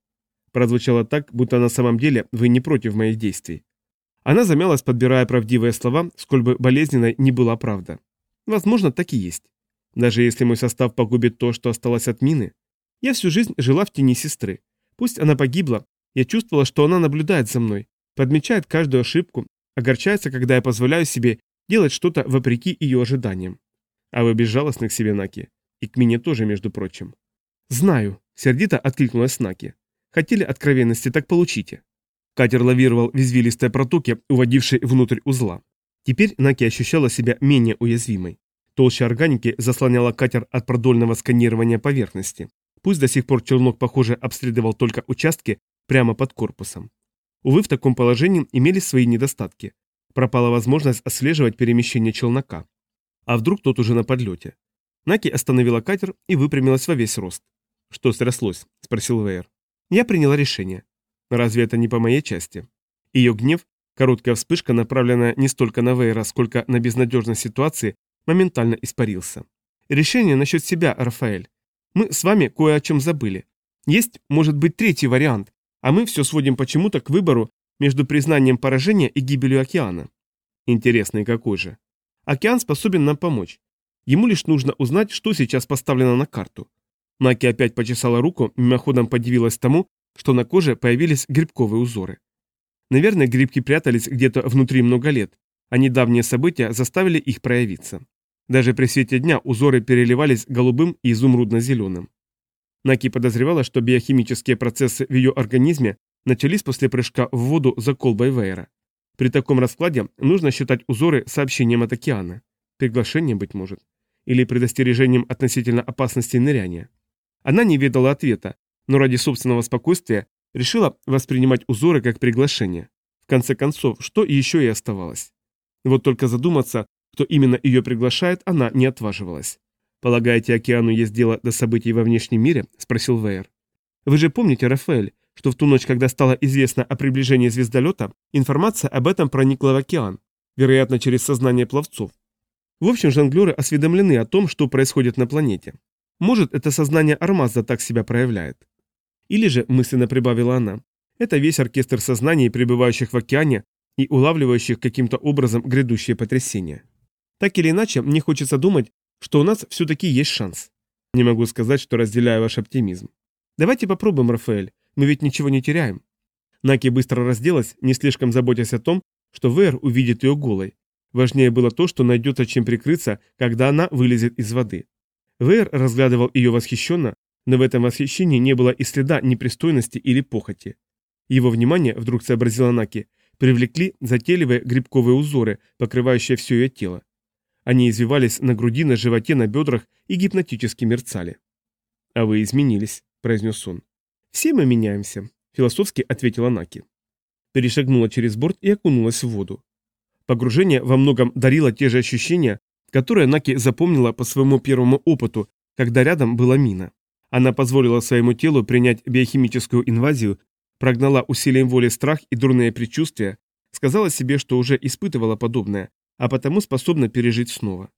Прозвучало так, будто на самом деле вы не против моих действий. Она замялась, подбирая правдивые слова, сколь бы болезненной не была правда. Возможно, так и есть. Даже если мой состав погубит то, что осталось от мины. Я всю жизнь жила в тени сестры. Пусть она погибла, я чувствовала, что она наблюдает за мной, подмечает каждую ошибку, огорчается, когда я позволяю себе делать что-то вопреки ее ожиданиям. А вы безжалостны к себе, Наки. И к мне тоже, между прочим. «Знаю», — сердито откликнулась Наки. «Хотели откровенности, так получите». Катер лавировал в извилистой протоке, уводившей внутрь узла. Теперь Наки ощущала себя менее уязвимой. Толща органики заслоняла катер от продольного сканирования поверхности. Пусть до сих пор челнок, похоже, обследовал только участки прямо под корпусом. Увы, в таком положении имелись свои недостатки. Пропала возможность отслеживать перемещение челнока. А вдруг тот уже на подлете? Наки остановила катер и выпрямилась во весь рост. «Что стряслось?» – спросил Вейер. «Я приняла решение. Разве это не по моей части?» Ее гнев, короткая вспышка, направленная не столько на Вейера, сколько на безнадежность ситуации, моментально испарился. «Решение насчет себя, Рафаэль. Мы с вами кое о чем забыли. Есть, может быть, третий вариант, а мы все сводим почему-то к выбору между признанием поражения и гибелью океана. Интересный какой же. Океан способен нам помочь. Ему лишь нужно узнать, что сейчас поставлено на карту. Наки опять почесала руку, мимоходом подивилась тому, что на коже появились грибковые узоры. Наверное, грибки прятались где-то внутри много лет, а недавние события заставили их проявиться. Даже при свете дня узоры переливались голубым и изумрудно-зеленым. Наки подозревала, что биохимические процессы в ее организме начались после прыжка в воду за колбой Вейера. При таком раскладе нужно считать узоры сообщением от океана. Приглашением, быть может. Или предостережением относительно опасности ныряния. Она не ведала ответа, но ради собственного спокойствия решила воспринимать узоры как приглашение. В конце концов, что еще и оставалось? Вот только задуматься, кто именно ее приглашает, она не отваживалась. «Полагаете, океану есть дело до событий во внешнем мире?» – спросил Вейер. «Вы же помните, Рафаэль, что в ту ночь, когда стало известно о приближении звездолета, информация об этом проникла в океан, вероятно, через сознание пловцов. В общем, жонглеры осведомлены о том, что происходит на планете. Может, это сознание Армаза так себя проявляет. Или же, мысленно прибавила она, это весь оркестр сознаний, пребывающих в океане и улавливающих каким-то образом грядущее потрясение. Так или иначе, мне хочется думать, что у нас все-таки есть шанс. Не могу сказать, что разделяю ваш оптимизм. Давайте попробуем, Рафаэль, мы ведь ничего не теряем. Наки быстро разделась, не слишком заботясь о том, что Вэр увидит ее голой. Важнее было то, что найдется чем прикрыться, когда она вылезет из воды. Вэр разглядывал ее восхищенно, но в этом восхищении не было и следа непристойности или похоти. Его внимание, вдруг сообразила Наки, привлекли затейливые грибковые узоры, покрывающие все ее тело. Они извивались на груди, на животе, на бедрах и гипнотически мерцали. «А вы изменились», — произнес он. «Все мы меняемся», — философски ответила Наки. Перешагнула через борт и окунулась в воду. Погружение во многом дарило те же ощущения, которые Наки запомнила по своему первому опыту, когда рядом была мина. Она позволила своему телу принять биохимическую инвазию, прогнала усилием воли страх и дурные предчувствия, сказала себе, что уже испытывала подобное, а потому способна пережить снова.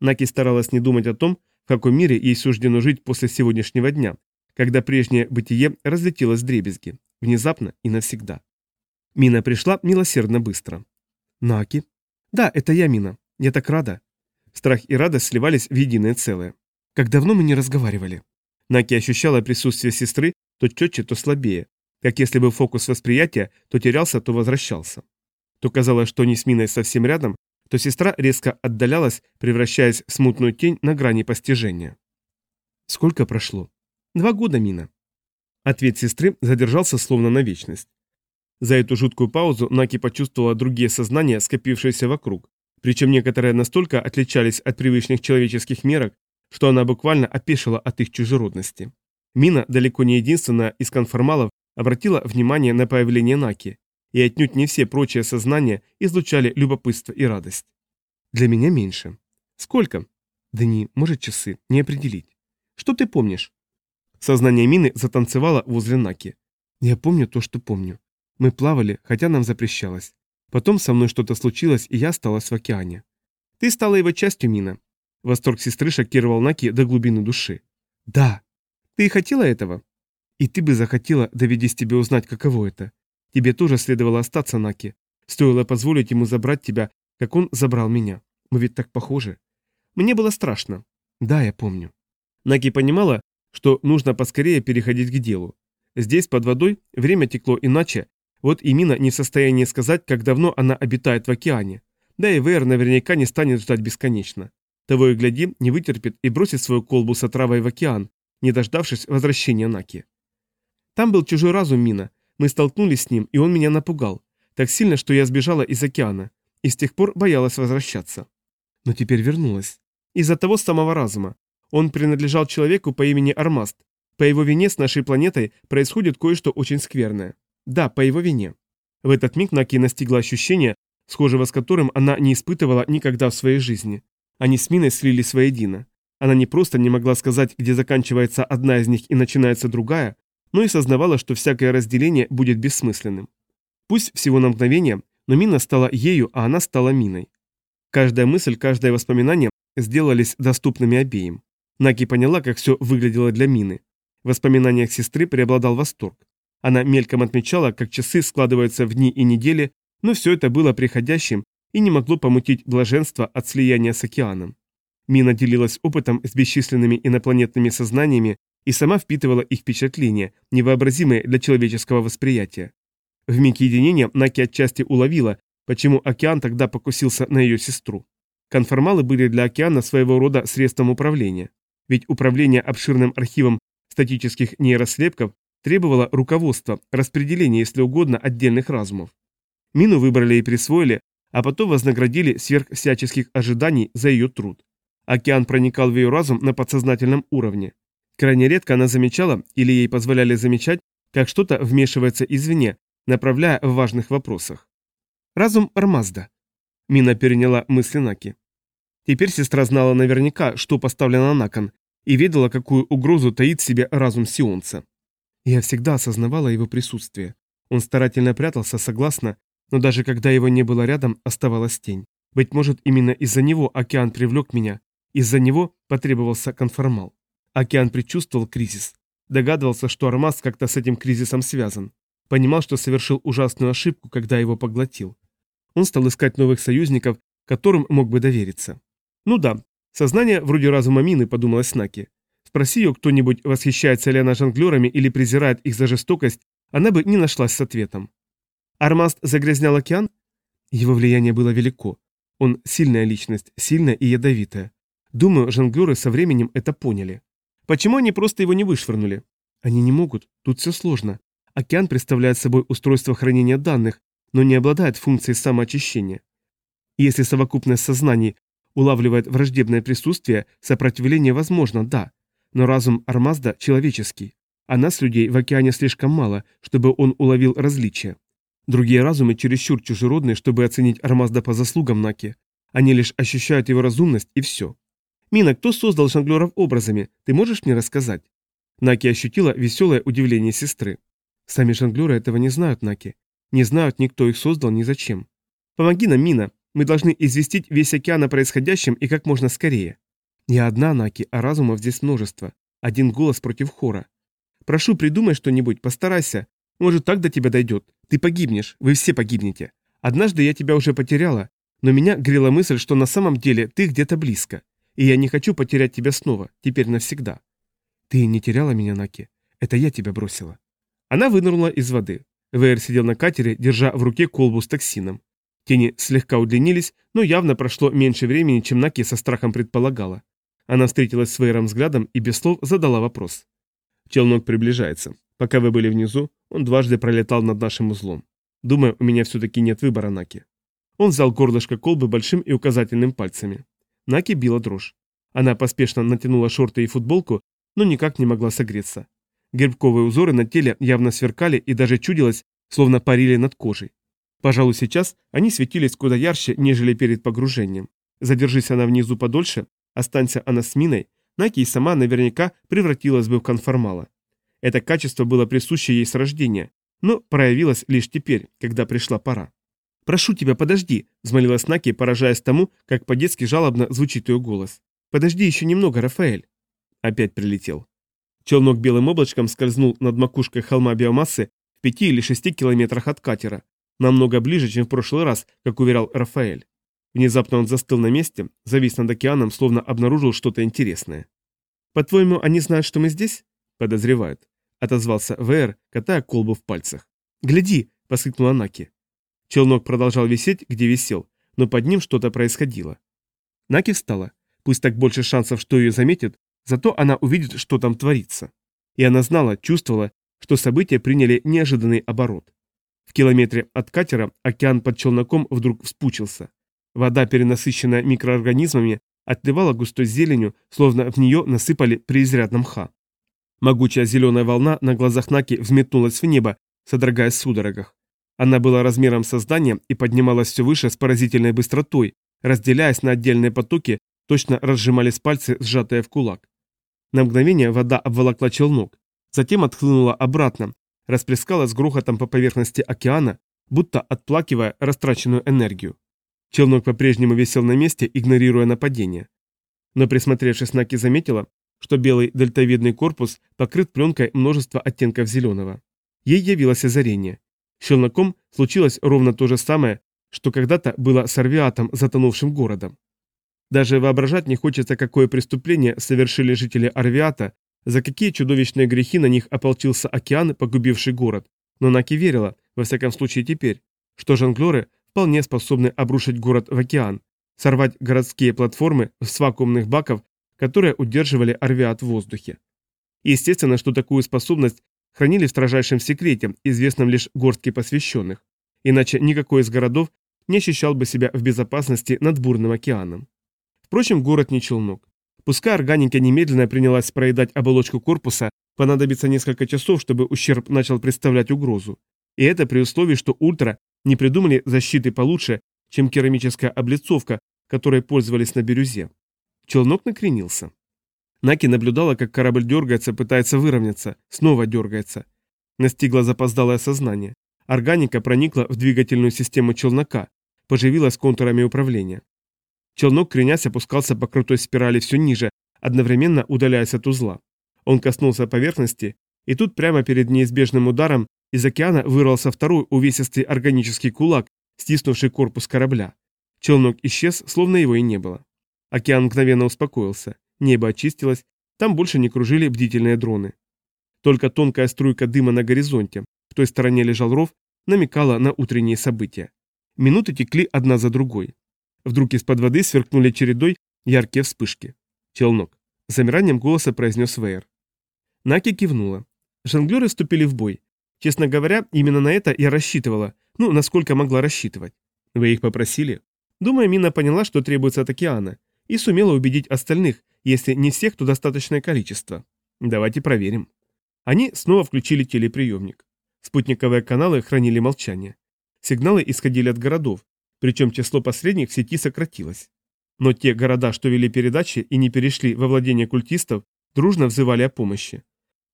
Наки старалась не думать о том, в каком мире ей суждено жить после сегодняшнего дня, когда прежнее бытие разлетелось в дребезги, внезапно и навсегда. Мина пришла милосердно быстро. «Наки?» «Да, это я, Мина. Я так рада». Страх и радость сливались в единое целое. «Как давно мы не разговаривали?» Наки ощущала присутствие сестры то четче, то слабее, как если бы фокус восприятия то терялся, то возвращался. То казалось, что они с Миной совсем рядом, то сестра резко отдалялась, превращаясь в смутную тень на грани постижения. Сколько прошло? Два года, Мина. Ответ сестры задержался словно на вечность. За эту жуткую паузу Наки почувствовала другие сознания, скопившиеся вокруг, причем некоторые настолько отличались от привычных человеческих мерок, что она буквально опешила от их чужеродности. Мина, далеко не единственная из конформалов, обратила внимание на появление Наки, и отнюдь не все прочие сознания излучали любопытство и радость. Для меня меньше. Сколько? Да не, может часы, не определить. Что ты помнишь? Сознание Мины затанцевало возле Наки. Я помню то, что помню. Мы плавали, хотя нам запрещалось. Потом со мной что-то случилось, и я осталась в океане. Ты стала его частью, Мина. Восторг сестры шокировал Наки до глубины души. Да. Ты хотела этого? И ты бы захотела, доведись тебе узнать, каково это. Тебе тоже следовало остаться, Наки. Стоило позволить ему забрать тебя, как он забрал меня. Мы ведь так похожи. Мне было страшно. Да, я помню. Наки понимала, что нужно поскорее переходить к делу. Здесь, под водой, время текло иначе, вот и Мина не в состоянии сказать, как давно она обитает в океане. Да и Вэр наверняка не станет ждать бесконечно. Того и гляди, не вытерпит и бросит свою колбу с отравой в океан, не дождавшись возвращения Наки. Там был чужой разум Мина. Мы столкнулись с ним, и он меня напугал. Так сильно, что я сбежала из океана. И с тех пор боялась возвращаться. Но теперь вернулась. Из-за того самого разума. Он принадлежал человеку по имени Армаст. По его вине с нашей планетой происходит кое-что очень скверное. Да, по его вине. В этот миг Наки настигло ощущение, схожего с которым она не испытывала никогда в своей жизни. Они с Миной слились воедино. Она не просто не могла сказать, где заканчивается одна из них и начинается другая, но и сознавала, что всякое разделение будет бессмысленным. Пусть всего на мгновение, но Мина стала ею, а она стала Миной. Каждая мысль, каждое воспоминание сделались доступными обеим. Наки поняла, как все выглядело для Мины. В воспоминаниях сестры преобладал восторг. Она мельком отмечала, как часы складываются в дни и недели, но все это было приходящим и не могло помутить блаженство от слияния с океаном. Мина делилась опытом с бесчисленными инопланетными сознаниями и сама впитывала их впечатления, невообразимые для человеческого восприятия. В миг единения Наки отчасти уловила, почему океан тогда покусился на ее сестру. Конформалы были для океана своего рода средством управления. Ведь управление обширным архивом статических нейрослепков требовало руководства, распределения, если угодно, отдельных разумов. Мину выбрали и присвоили, а потом вознаградили сверх всяческих ожиданий за ее труд. Океан проникал в ее разум на подсознательном уровне. Крайне редко она замечала, или ей позволяли замечать, как что-то вмешивается извне, направляя в важных вопросах. Разум Армазда. Мина переняла мысли Наки. Теперь сестра знала наверняка, что поставлено на кон, и ведала, какую угрозу таит в себе разум Сионца. Я всегда осознавала его присутствие. Он старательно прятался, согласно, но даже когда его не было рядом, оставалась тень. Быть может, именно из-за него океан привлек меня, из-за него потребовался конформал. Океан предчувствовал кризис. Догадывался, что Армаз как-то с этим кризисом связан. Понимал, что совершил ужасную ошибку, когда его поглотил. Он стал искать новых союзников, которым мог бы довериться. Ну да, сознание вроде разума мины, подумала Снаки. Спроси ее кто-нибудь, восхищается ли она жонглерами или презирает их за жестокость, она бы не нашлась с ответом. Армаст загрязнял океан? Его влияние было велико. Он сильная личность, сильная и ядовитая. Думаю, жонглеры со временем это поняли. Почему они просто его не вышвырнули? Они не могут, тут все сложно. Океан представляет собой устройство хранения данных, но не обладает функцией самоочищения. Если совокупность сознаний улавливает враждебное присутствие, сопротивление возможно, да, но разум Армазда человеческий, а нас, людей, в океане слишком мало, чтобы он уловил различия. Другие разумы чересчур чужеродны, чтобы оценить Армазда по заслугам Наки. Они лишь ощущают его разумность и все. «Мина, кто создал жонглеров образами? Ты можешь мне рассказать?» Наки ощутила веселое удивление сестры. «Сами жонглеры этого не знают, Наки. Не знают, никто их создал, ни зачем. Помоги нам, Мина. Мы должны известить весь океан о происходящем и как можно скорее». Я одна, Наки, а разумов здесь множество. Один голос против хора. Прошу, придумай что-нибудь, постарайся. Может, так до тебя дойдет. Ты погибнешь, вы все погибнете. Однажды я тебя уже потеряла, но меня грела мысль, что на самом деле ты где-то близко. И я не хочу потерять тебя снова, теперь навсегда. Ты не теряла меня, Наки. Это я тебя бросила. Она вынырнула из воды. Вэйр сидел на катере, держа в руке колбу с токсином. Тени слегка удлинились, но явно прошло меньше времени, чем Наки со страхом предполагала. Она встретилась с Вейром взглядом и без слов задала вопрос. Челнок приближается. Пока вы были внизу, он дважды пролетал над нашим узлом. Думаю, у меня все-таки нет выбора, Наки. Он взял горлышко колбы большим и указательным пальцами. Наки била дрожь. Она поспешно натянула шорты и футболку, но никак не могла согреться. Гербковые узоры на теле явно сверкали и даже чудилось, словно парили над кожей. Пожалуй, сейчас они светились куда ярче, нежели перед погружением. Задержись она внизу подольше, останься она с миной, Наки и сама наверняка превратилась бы в конформала. Это качество было присуще ей с рождения, но проявилось лишь теперь, когда пришла пора. «Прошу тебя, подожди», — взмолилась Наки, поражаясь тому, как по-детски жалобно звучит ее голос. «Подожди еще немного, Рафаэль». Опять прилетел. Челнок белым облачком скользнул над макушкой холма биомассы в пяти или шести километрах от катера, намного ближе, чем в прошлый раз, как уверял Рафаэль. Внезапно он застыл на месте, завис над океаном, словно обнаружил что-то интересное. «По-твоему, они знают, что мы здесь?» «Подозревают», — отозвался ВР, катая колбу в пальцах. «Гляди!» — воскликнула Наки. Челнок продолжал висеть, где висел, но под ним что-то происходило. Наки встала. Пусть так больше шансов, что ее заметят, зато она увидит, что там творится. И она знала, чувствовала, что события приняли неожиданный оборот. В километре от катера океан под челноком вдруг вспучился. Вода, перенасыщенная микроорганизмами, отливала густой зеленью, словно в нее насыпали преизрядно мха. Могучая зеленая волна на глазах Наки взметнулась в небо, содрогаясь в судорогах. Она была размером создания и поднималась все выше с поразительной быстротой, разделяясь на отдельные потоки, точно разжимались пальцы, сжатые в кулак. На мгновение вода обволокла челнок, затем отхлынула обратно, расплескалась грохотом по поверхности океана, будто отплакивая растраченную энергию. Челнок по-прежнему висел на месте, игнорируя нападение. Но присмотревшись, Наки заметила, что белый дельтовидный корпус покрыт пленкой множества оттенков зеленого. Ей явилось озарение. Челноком случилось ровно то же самое, что когда-то было с Арвиатом, затонувшим городом. Даже воображать не хочется, какое преступление совершили жители Арвиата, за какие чудовищные грехи на них ополчился океан, погубивший город. Но Наки верила, во всяком случае теперь, что жонглеры вполне способны обрушить город в океан, сорвать городские платформы с вакуумных баков, которые удерживали Арвиат в воздухе. Естественно, что такую способность хранили в строжайшем секрете, известном лишь горстке посвященных, иначе никакой из городов не ощущал бы себя в безопасности над бурным океаном. Впрочем, город не челнок. Пускай органика немедленно принялась проедать оболочку корпуса, понадобится несколько часов, чтобы ущерб начал представлять угрозу. И это при условии, что ультра не придумали защиты получше, чем керамическая облицовка, которой пользовались на бирюзе. Челнок накренился. Наки наблюдала, как корабль дергается, пытается выровняться, снова дергается. Настигло запоздалое сознание. Органика проникла в двигательную систему челнока, поживилась контурами управления. Челнок, кренясь, опускался по крутой спирали все ниже, одновременно удаляясь от узла. Он коснулся поверхности, и тут прямо перед неизбежным ударом из океана вырвался второй увесистый органический кулак, стиснувший корпус корабля. Челнок исчез, словно его и не было. Океан мгновенно успокоился. Небо очистилось, там больше не кружили бдительные дроны. Только тонкая струйка дыма на горизонте, в той стороне лежал ров, намекала на утренние события. Минуты текли одна за другой. Вдруг из-под воды сверкнули чередой яркие вспышки. Челнок. Замиранием голоса произнес Вейер. Наки кивнула. Жонглеры вступили в бой. Честно говоря, именно на это я рассчитывала. Ну, насколько могла рассчитывать. Вы их попросили? Думаю, Мина поняла, что требуется от океана, и сумела убедить остальных, если не всех, то достаточное количество. Давайте проверим. Они снова включили телеприемник. Спутниковые каналы хранили молчание. Сигналы исходили от городов, причем число посредних в сети сократилось. Но те города, что вели передачи и не перешли во владение культистов, дружно взывали о помощи.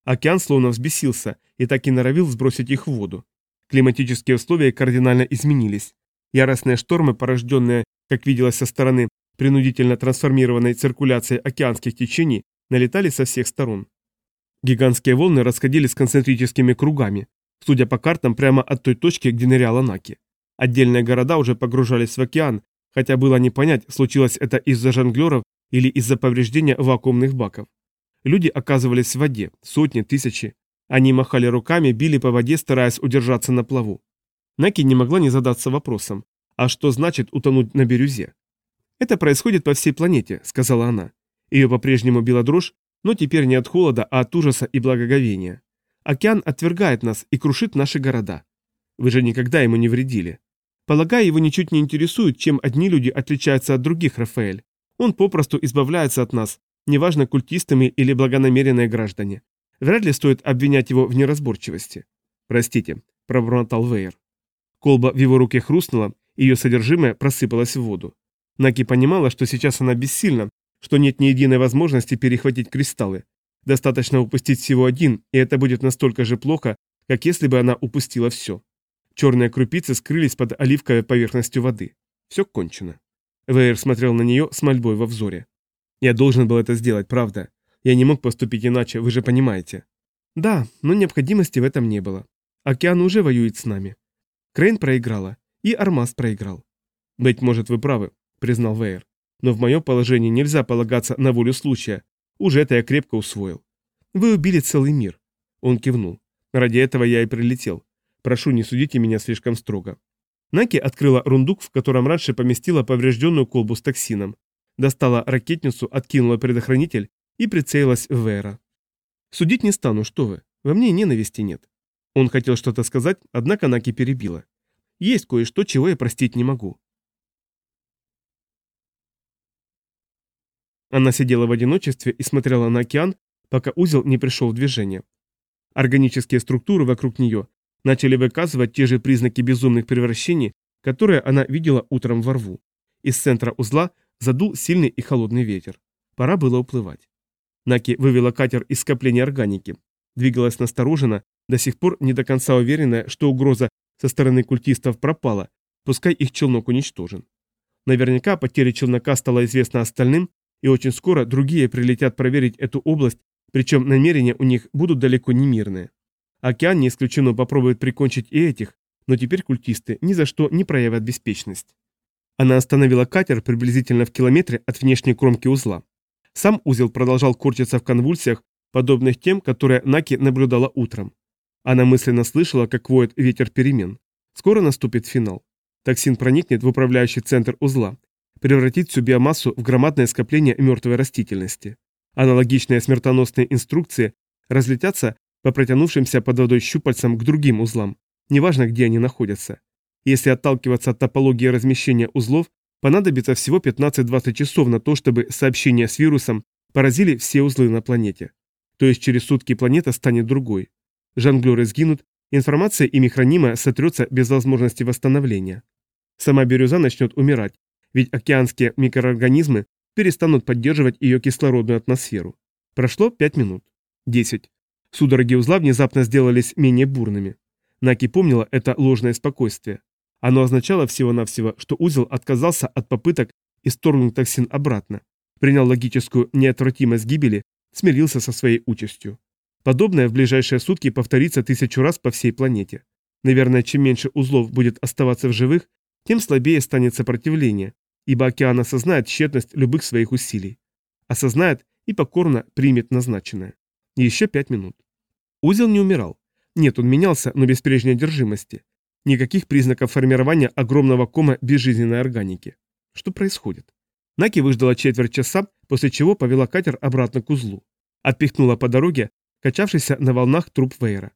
Океан словно взбесился и так и норовил сбросить их в воду. Климатические условия кардинально изменились. Яростные штормы, порожденные, как виделось со стороны, принудительно трансформированной циркуляцией океанских течений, налетали со всех сторон. Гигантские волны расходились концентрическими кругами, судя по картам, прямо от той точки, где ныряла Наки. Отдельные города уже погружались в океан, хотя было не понять, случилось это из-за жонглеров или из-за повреждения вакуумных баков. Люди оказывались в воде, сотни, тысячи. Они махали руками, били по воде, стараясь удержаться на плаву. Наки не могла не задаться вопросом, а что значит утонуть на бирюзе? «Это происходит по всей планете», — сказала она. Ее по-прежнему била дрожь, но теперь не от холода, а от ужаса и благоговения. Океан отвергает нас и крушит наши города. Вы же никогда ему не вредили. Полагаю, его ничуть не интересует, чем одни люди отличаются от других, Рафаэль. Он попросту избавляется от нас, неважно, культисты мы или благонамеренные граждане. Вряд ли стоит обвинять его в неразборчивости. Простите, пробормотал Вейер. Колба в его руке хрустнула, ее содержимое просыпалось в воду. Наки понимала, что сейчас она бессильна, что нет ни единой возможности перехватить кристаллы. Достаточно упустить всего один, и это будет настолько же плохо, как если бы она упустила все. Черные крупицы скрылись под оливковой поверхностью воды. Все кончено. Вейер смотрел на нее с мольбой во взоре. «Я должен был это сделать, правда. Я не мог поступить иначе, вы же понимаете». «Да, но необходимости в этом не было. Океан уже воюет с нами. Крейн проиграла, и Армаз проиграл». «Быть может, вы правы», — признал Вейер. Но в моем положении нельзя полагаться на волю случая. Уже это я крепко усвоил. Вы убили целый мир. Он кивнул. Ради этого я и прилетел. Прошу, не судите меня слишком строго. Наки открыла рундук, в котором раньше поместила поврежденную колбу с токсином. Достала ракетницу, откинула предохранитель и прицелилась в Вера. «Судить не стану, что вы. Во мне ненависти нет». Он хотел что-то сказать, однако Наки перебила. «Есть кое-что, чего я простить не могу. Она сидела в одиночестве и смотрела на океан, пока узел не пришел в движение. Органические структуры вокруг нее начали выказывать те же признаки безумных превращений, которые она видела утром во рву. Из центра узла задул сильный и холодный ветер. Пора было уплывать. Наки вывела катер из скопления органики. Двигалась настороженно, до сих пор не до конца уверенная, что угроза со стороны культистов пропала, пускай их челнок уничтожен. Наверняка потеря челнока стала известна остальным, и очень скоро другие прилетят проверить эту область, причем намерения у них будут далеко не мирные. Океан не исключено попробует прикончить и этих, но теперь культисты ни за что не проявят беспечность. Она остановила катер приблизительно в километре от внешней кромки узла. Сам узел продолжал корчиться в конвульсиях, подобных тем, которые Наки наблюдала утром. Она мысленно слышала, как воет ветер перемен. Скоро наступит финал. Токсин проникнет в управляющий центр узла, превратить всю биомассу в громадное скопление мертвой растительности. Аналогичные смертоносные инструкции разлетятся по протянувшимся под водой щупальцам к другим узлам, неважно где они находятся. Если отталкиваться от топологии размещения узлов, понадобится всего 15-20 часов на то, чтобы сообщения с вирусом поразили все узлы на планете. То есть через сутки планета станет другой. Жонглеры сгинут, информация ими хранимая сотрется без возможности восстановления. Сама бирюза начнет умирать, ведь океанские микроорганизмы перестанут поддерживать ее кислородную атмосферу. Прошло 5 минут. 10. Судороги узла внезапно сделались менее бурными. Наки помнила это ложное спокойствие. Оно означало всего-навсего, что узел отказался от попыток исторгнуть токсин обратно, принял логическую неотвратимость гибели, смирился со своей участью. Подобное в ближайшие сутки повторится тысячу раз по всей планете. Наверное, чем меньше узлов будет оставаться в живых, тем слабее станет сопротивление, ибо океан осознает тщетность любых своих усилий. Осознает и покорно примет назначенное. Еще пять минут. Узел не умирал. Нет, он менялся, но без прежней одержимости. Никаких признаков формирования огромного кома безжизненной органики. Что происходит? Наки выждала четверть часа, после чего повела катер обратно к узлу. Отпихнула по дороге, качавшийся на волнах труп Вейра.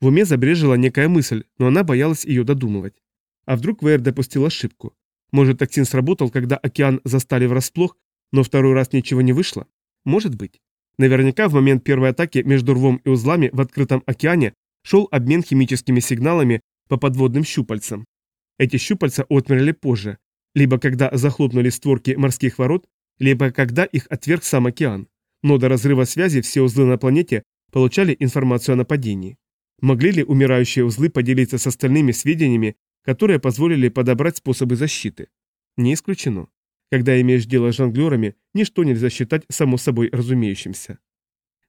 В уме забрежила некая мысль, но она боялась ее додумывать. А вдруг Вейр допустил ошибку? Может, токсин сработал, когда океан застали врасплох, но второй раз ничего не вышло? Может быть. Наверняка в момент первой атаки между рвом и узлами в открытом океане шел обмен химическими сигналами по подводным щупальцам. Эти щупальца отмерли позже, либо когда захлопнули створки морских ворот, либо когда их отверг сам океан. Но до разрыва связи все узлы на планете получали информацию о нападении. Могли ли умирающие узлы поделиться с остальными сведениями которые позволили подобрать способы защиты. Не исключено. Когда имеешь дело с жонглерами, ничто нельзя считать само собой разумеющимся.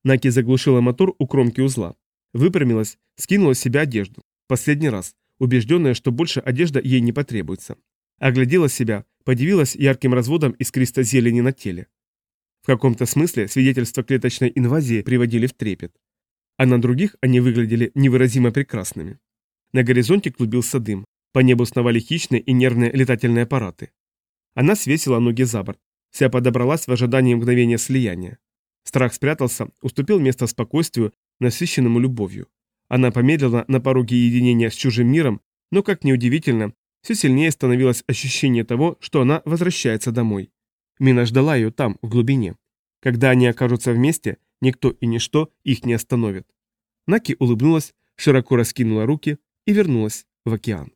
Наки заглушила мотор у кромки узла. Выпрямилась, скинула с себя одежду. Последний раз, убежденная, что больше одежда ей не потребуется. Оглядела себя, подивилась ярким разводом искристой зелени на теле. В каком-то смысле свидетельства клеточной инвазии приводили в трепет. А на других они выглядели невыразимо прекрасными. На горизонте клубился дым. По небу сновали хищные и нервные летательные аппараты. Она свесила ноги за борт. Вся подобралась в ожидании мгновения слияния. Страх спрятался, уступил место спокойствию, насыщенному любовью. Она помедлила на пороге единения с чужим миром, но, как неудивительно, все сильнее становилось ощущение того, что она возвращается домой. Мина ждала ее там, в глубине. Когда они окажутся вместе, никто и ничто их не остановит. Наки улыбнулась, широко раскинула руки и вернулась в океан.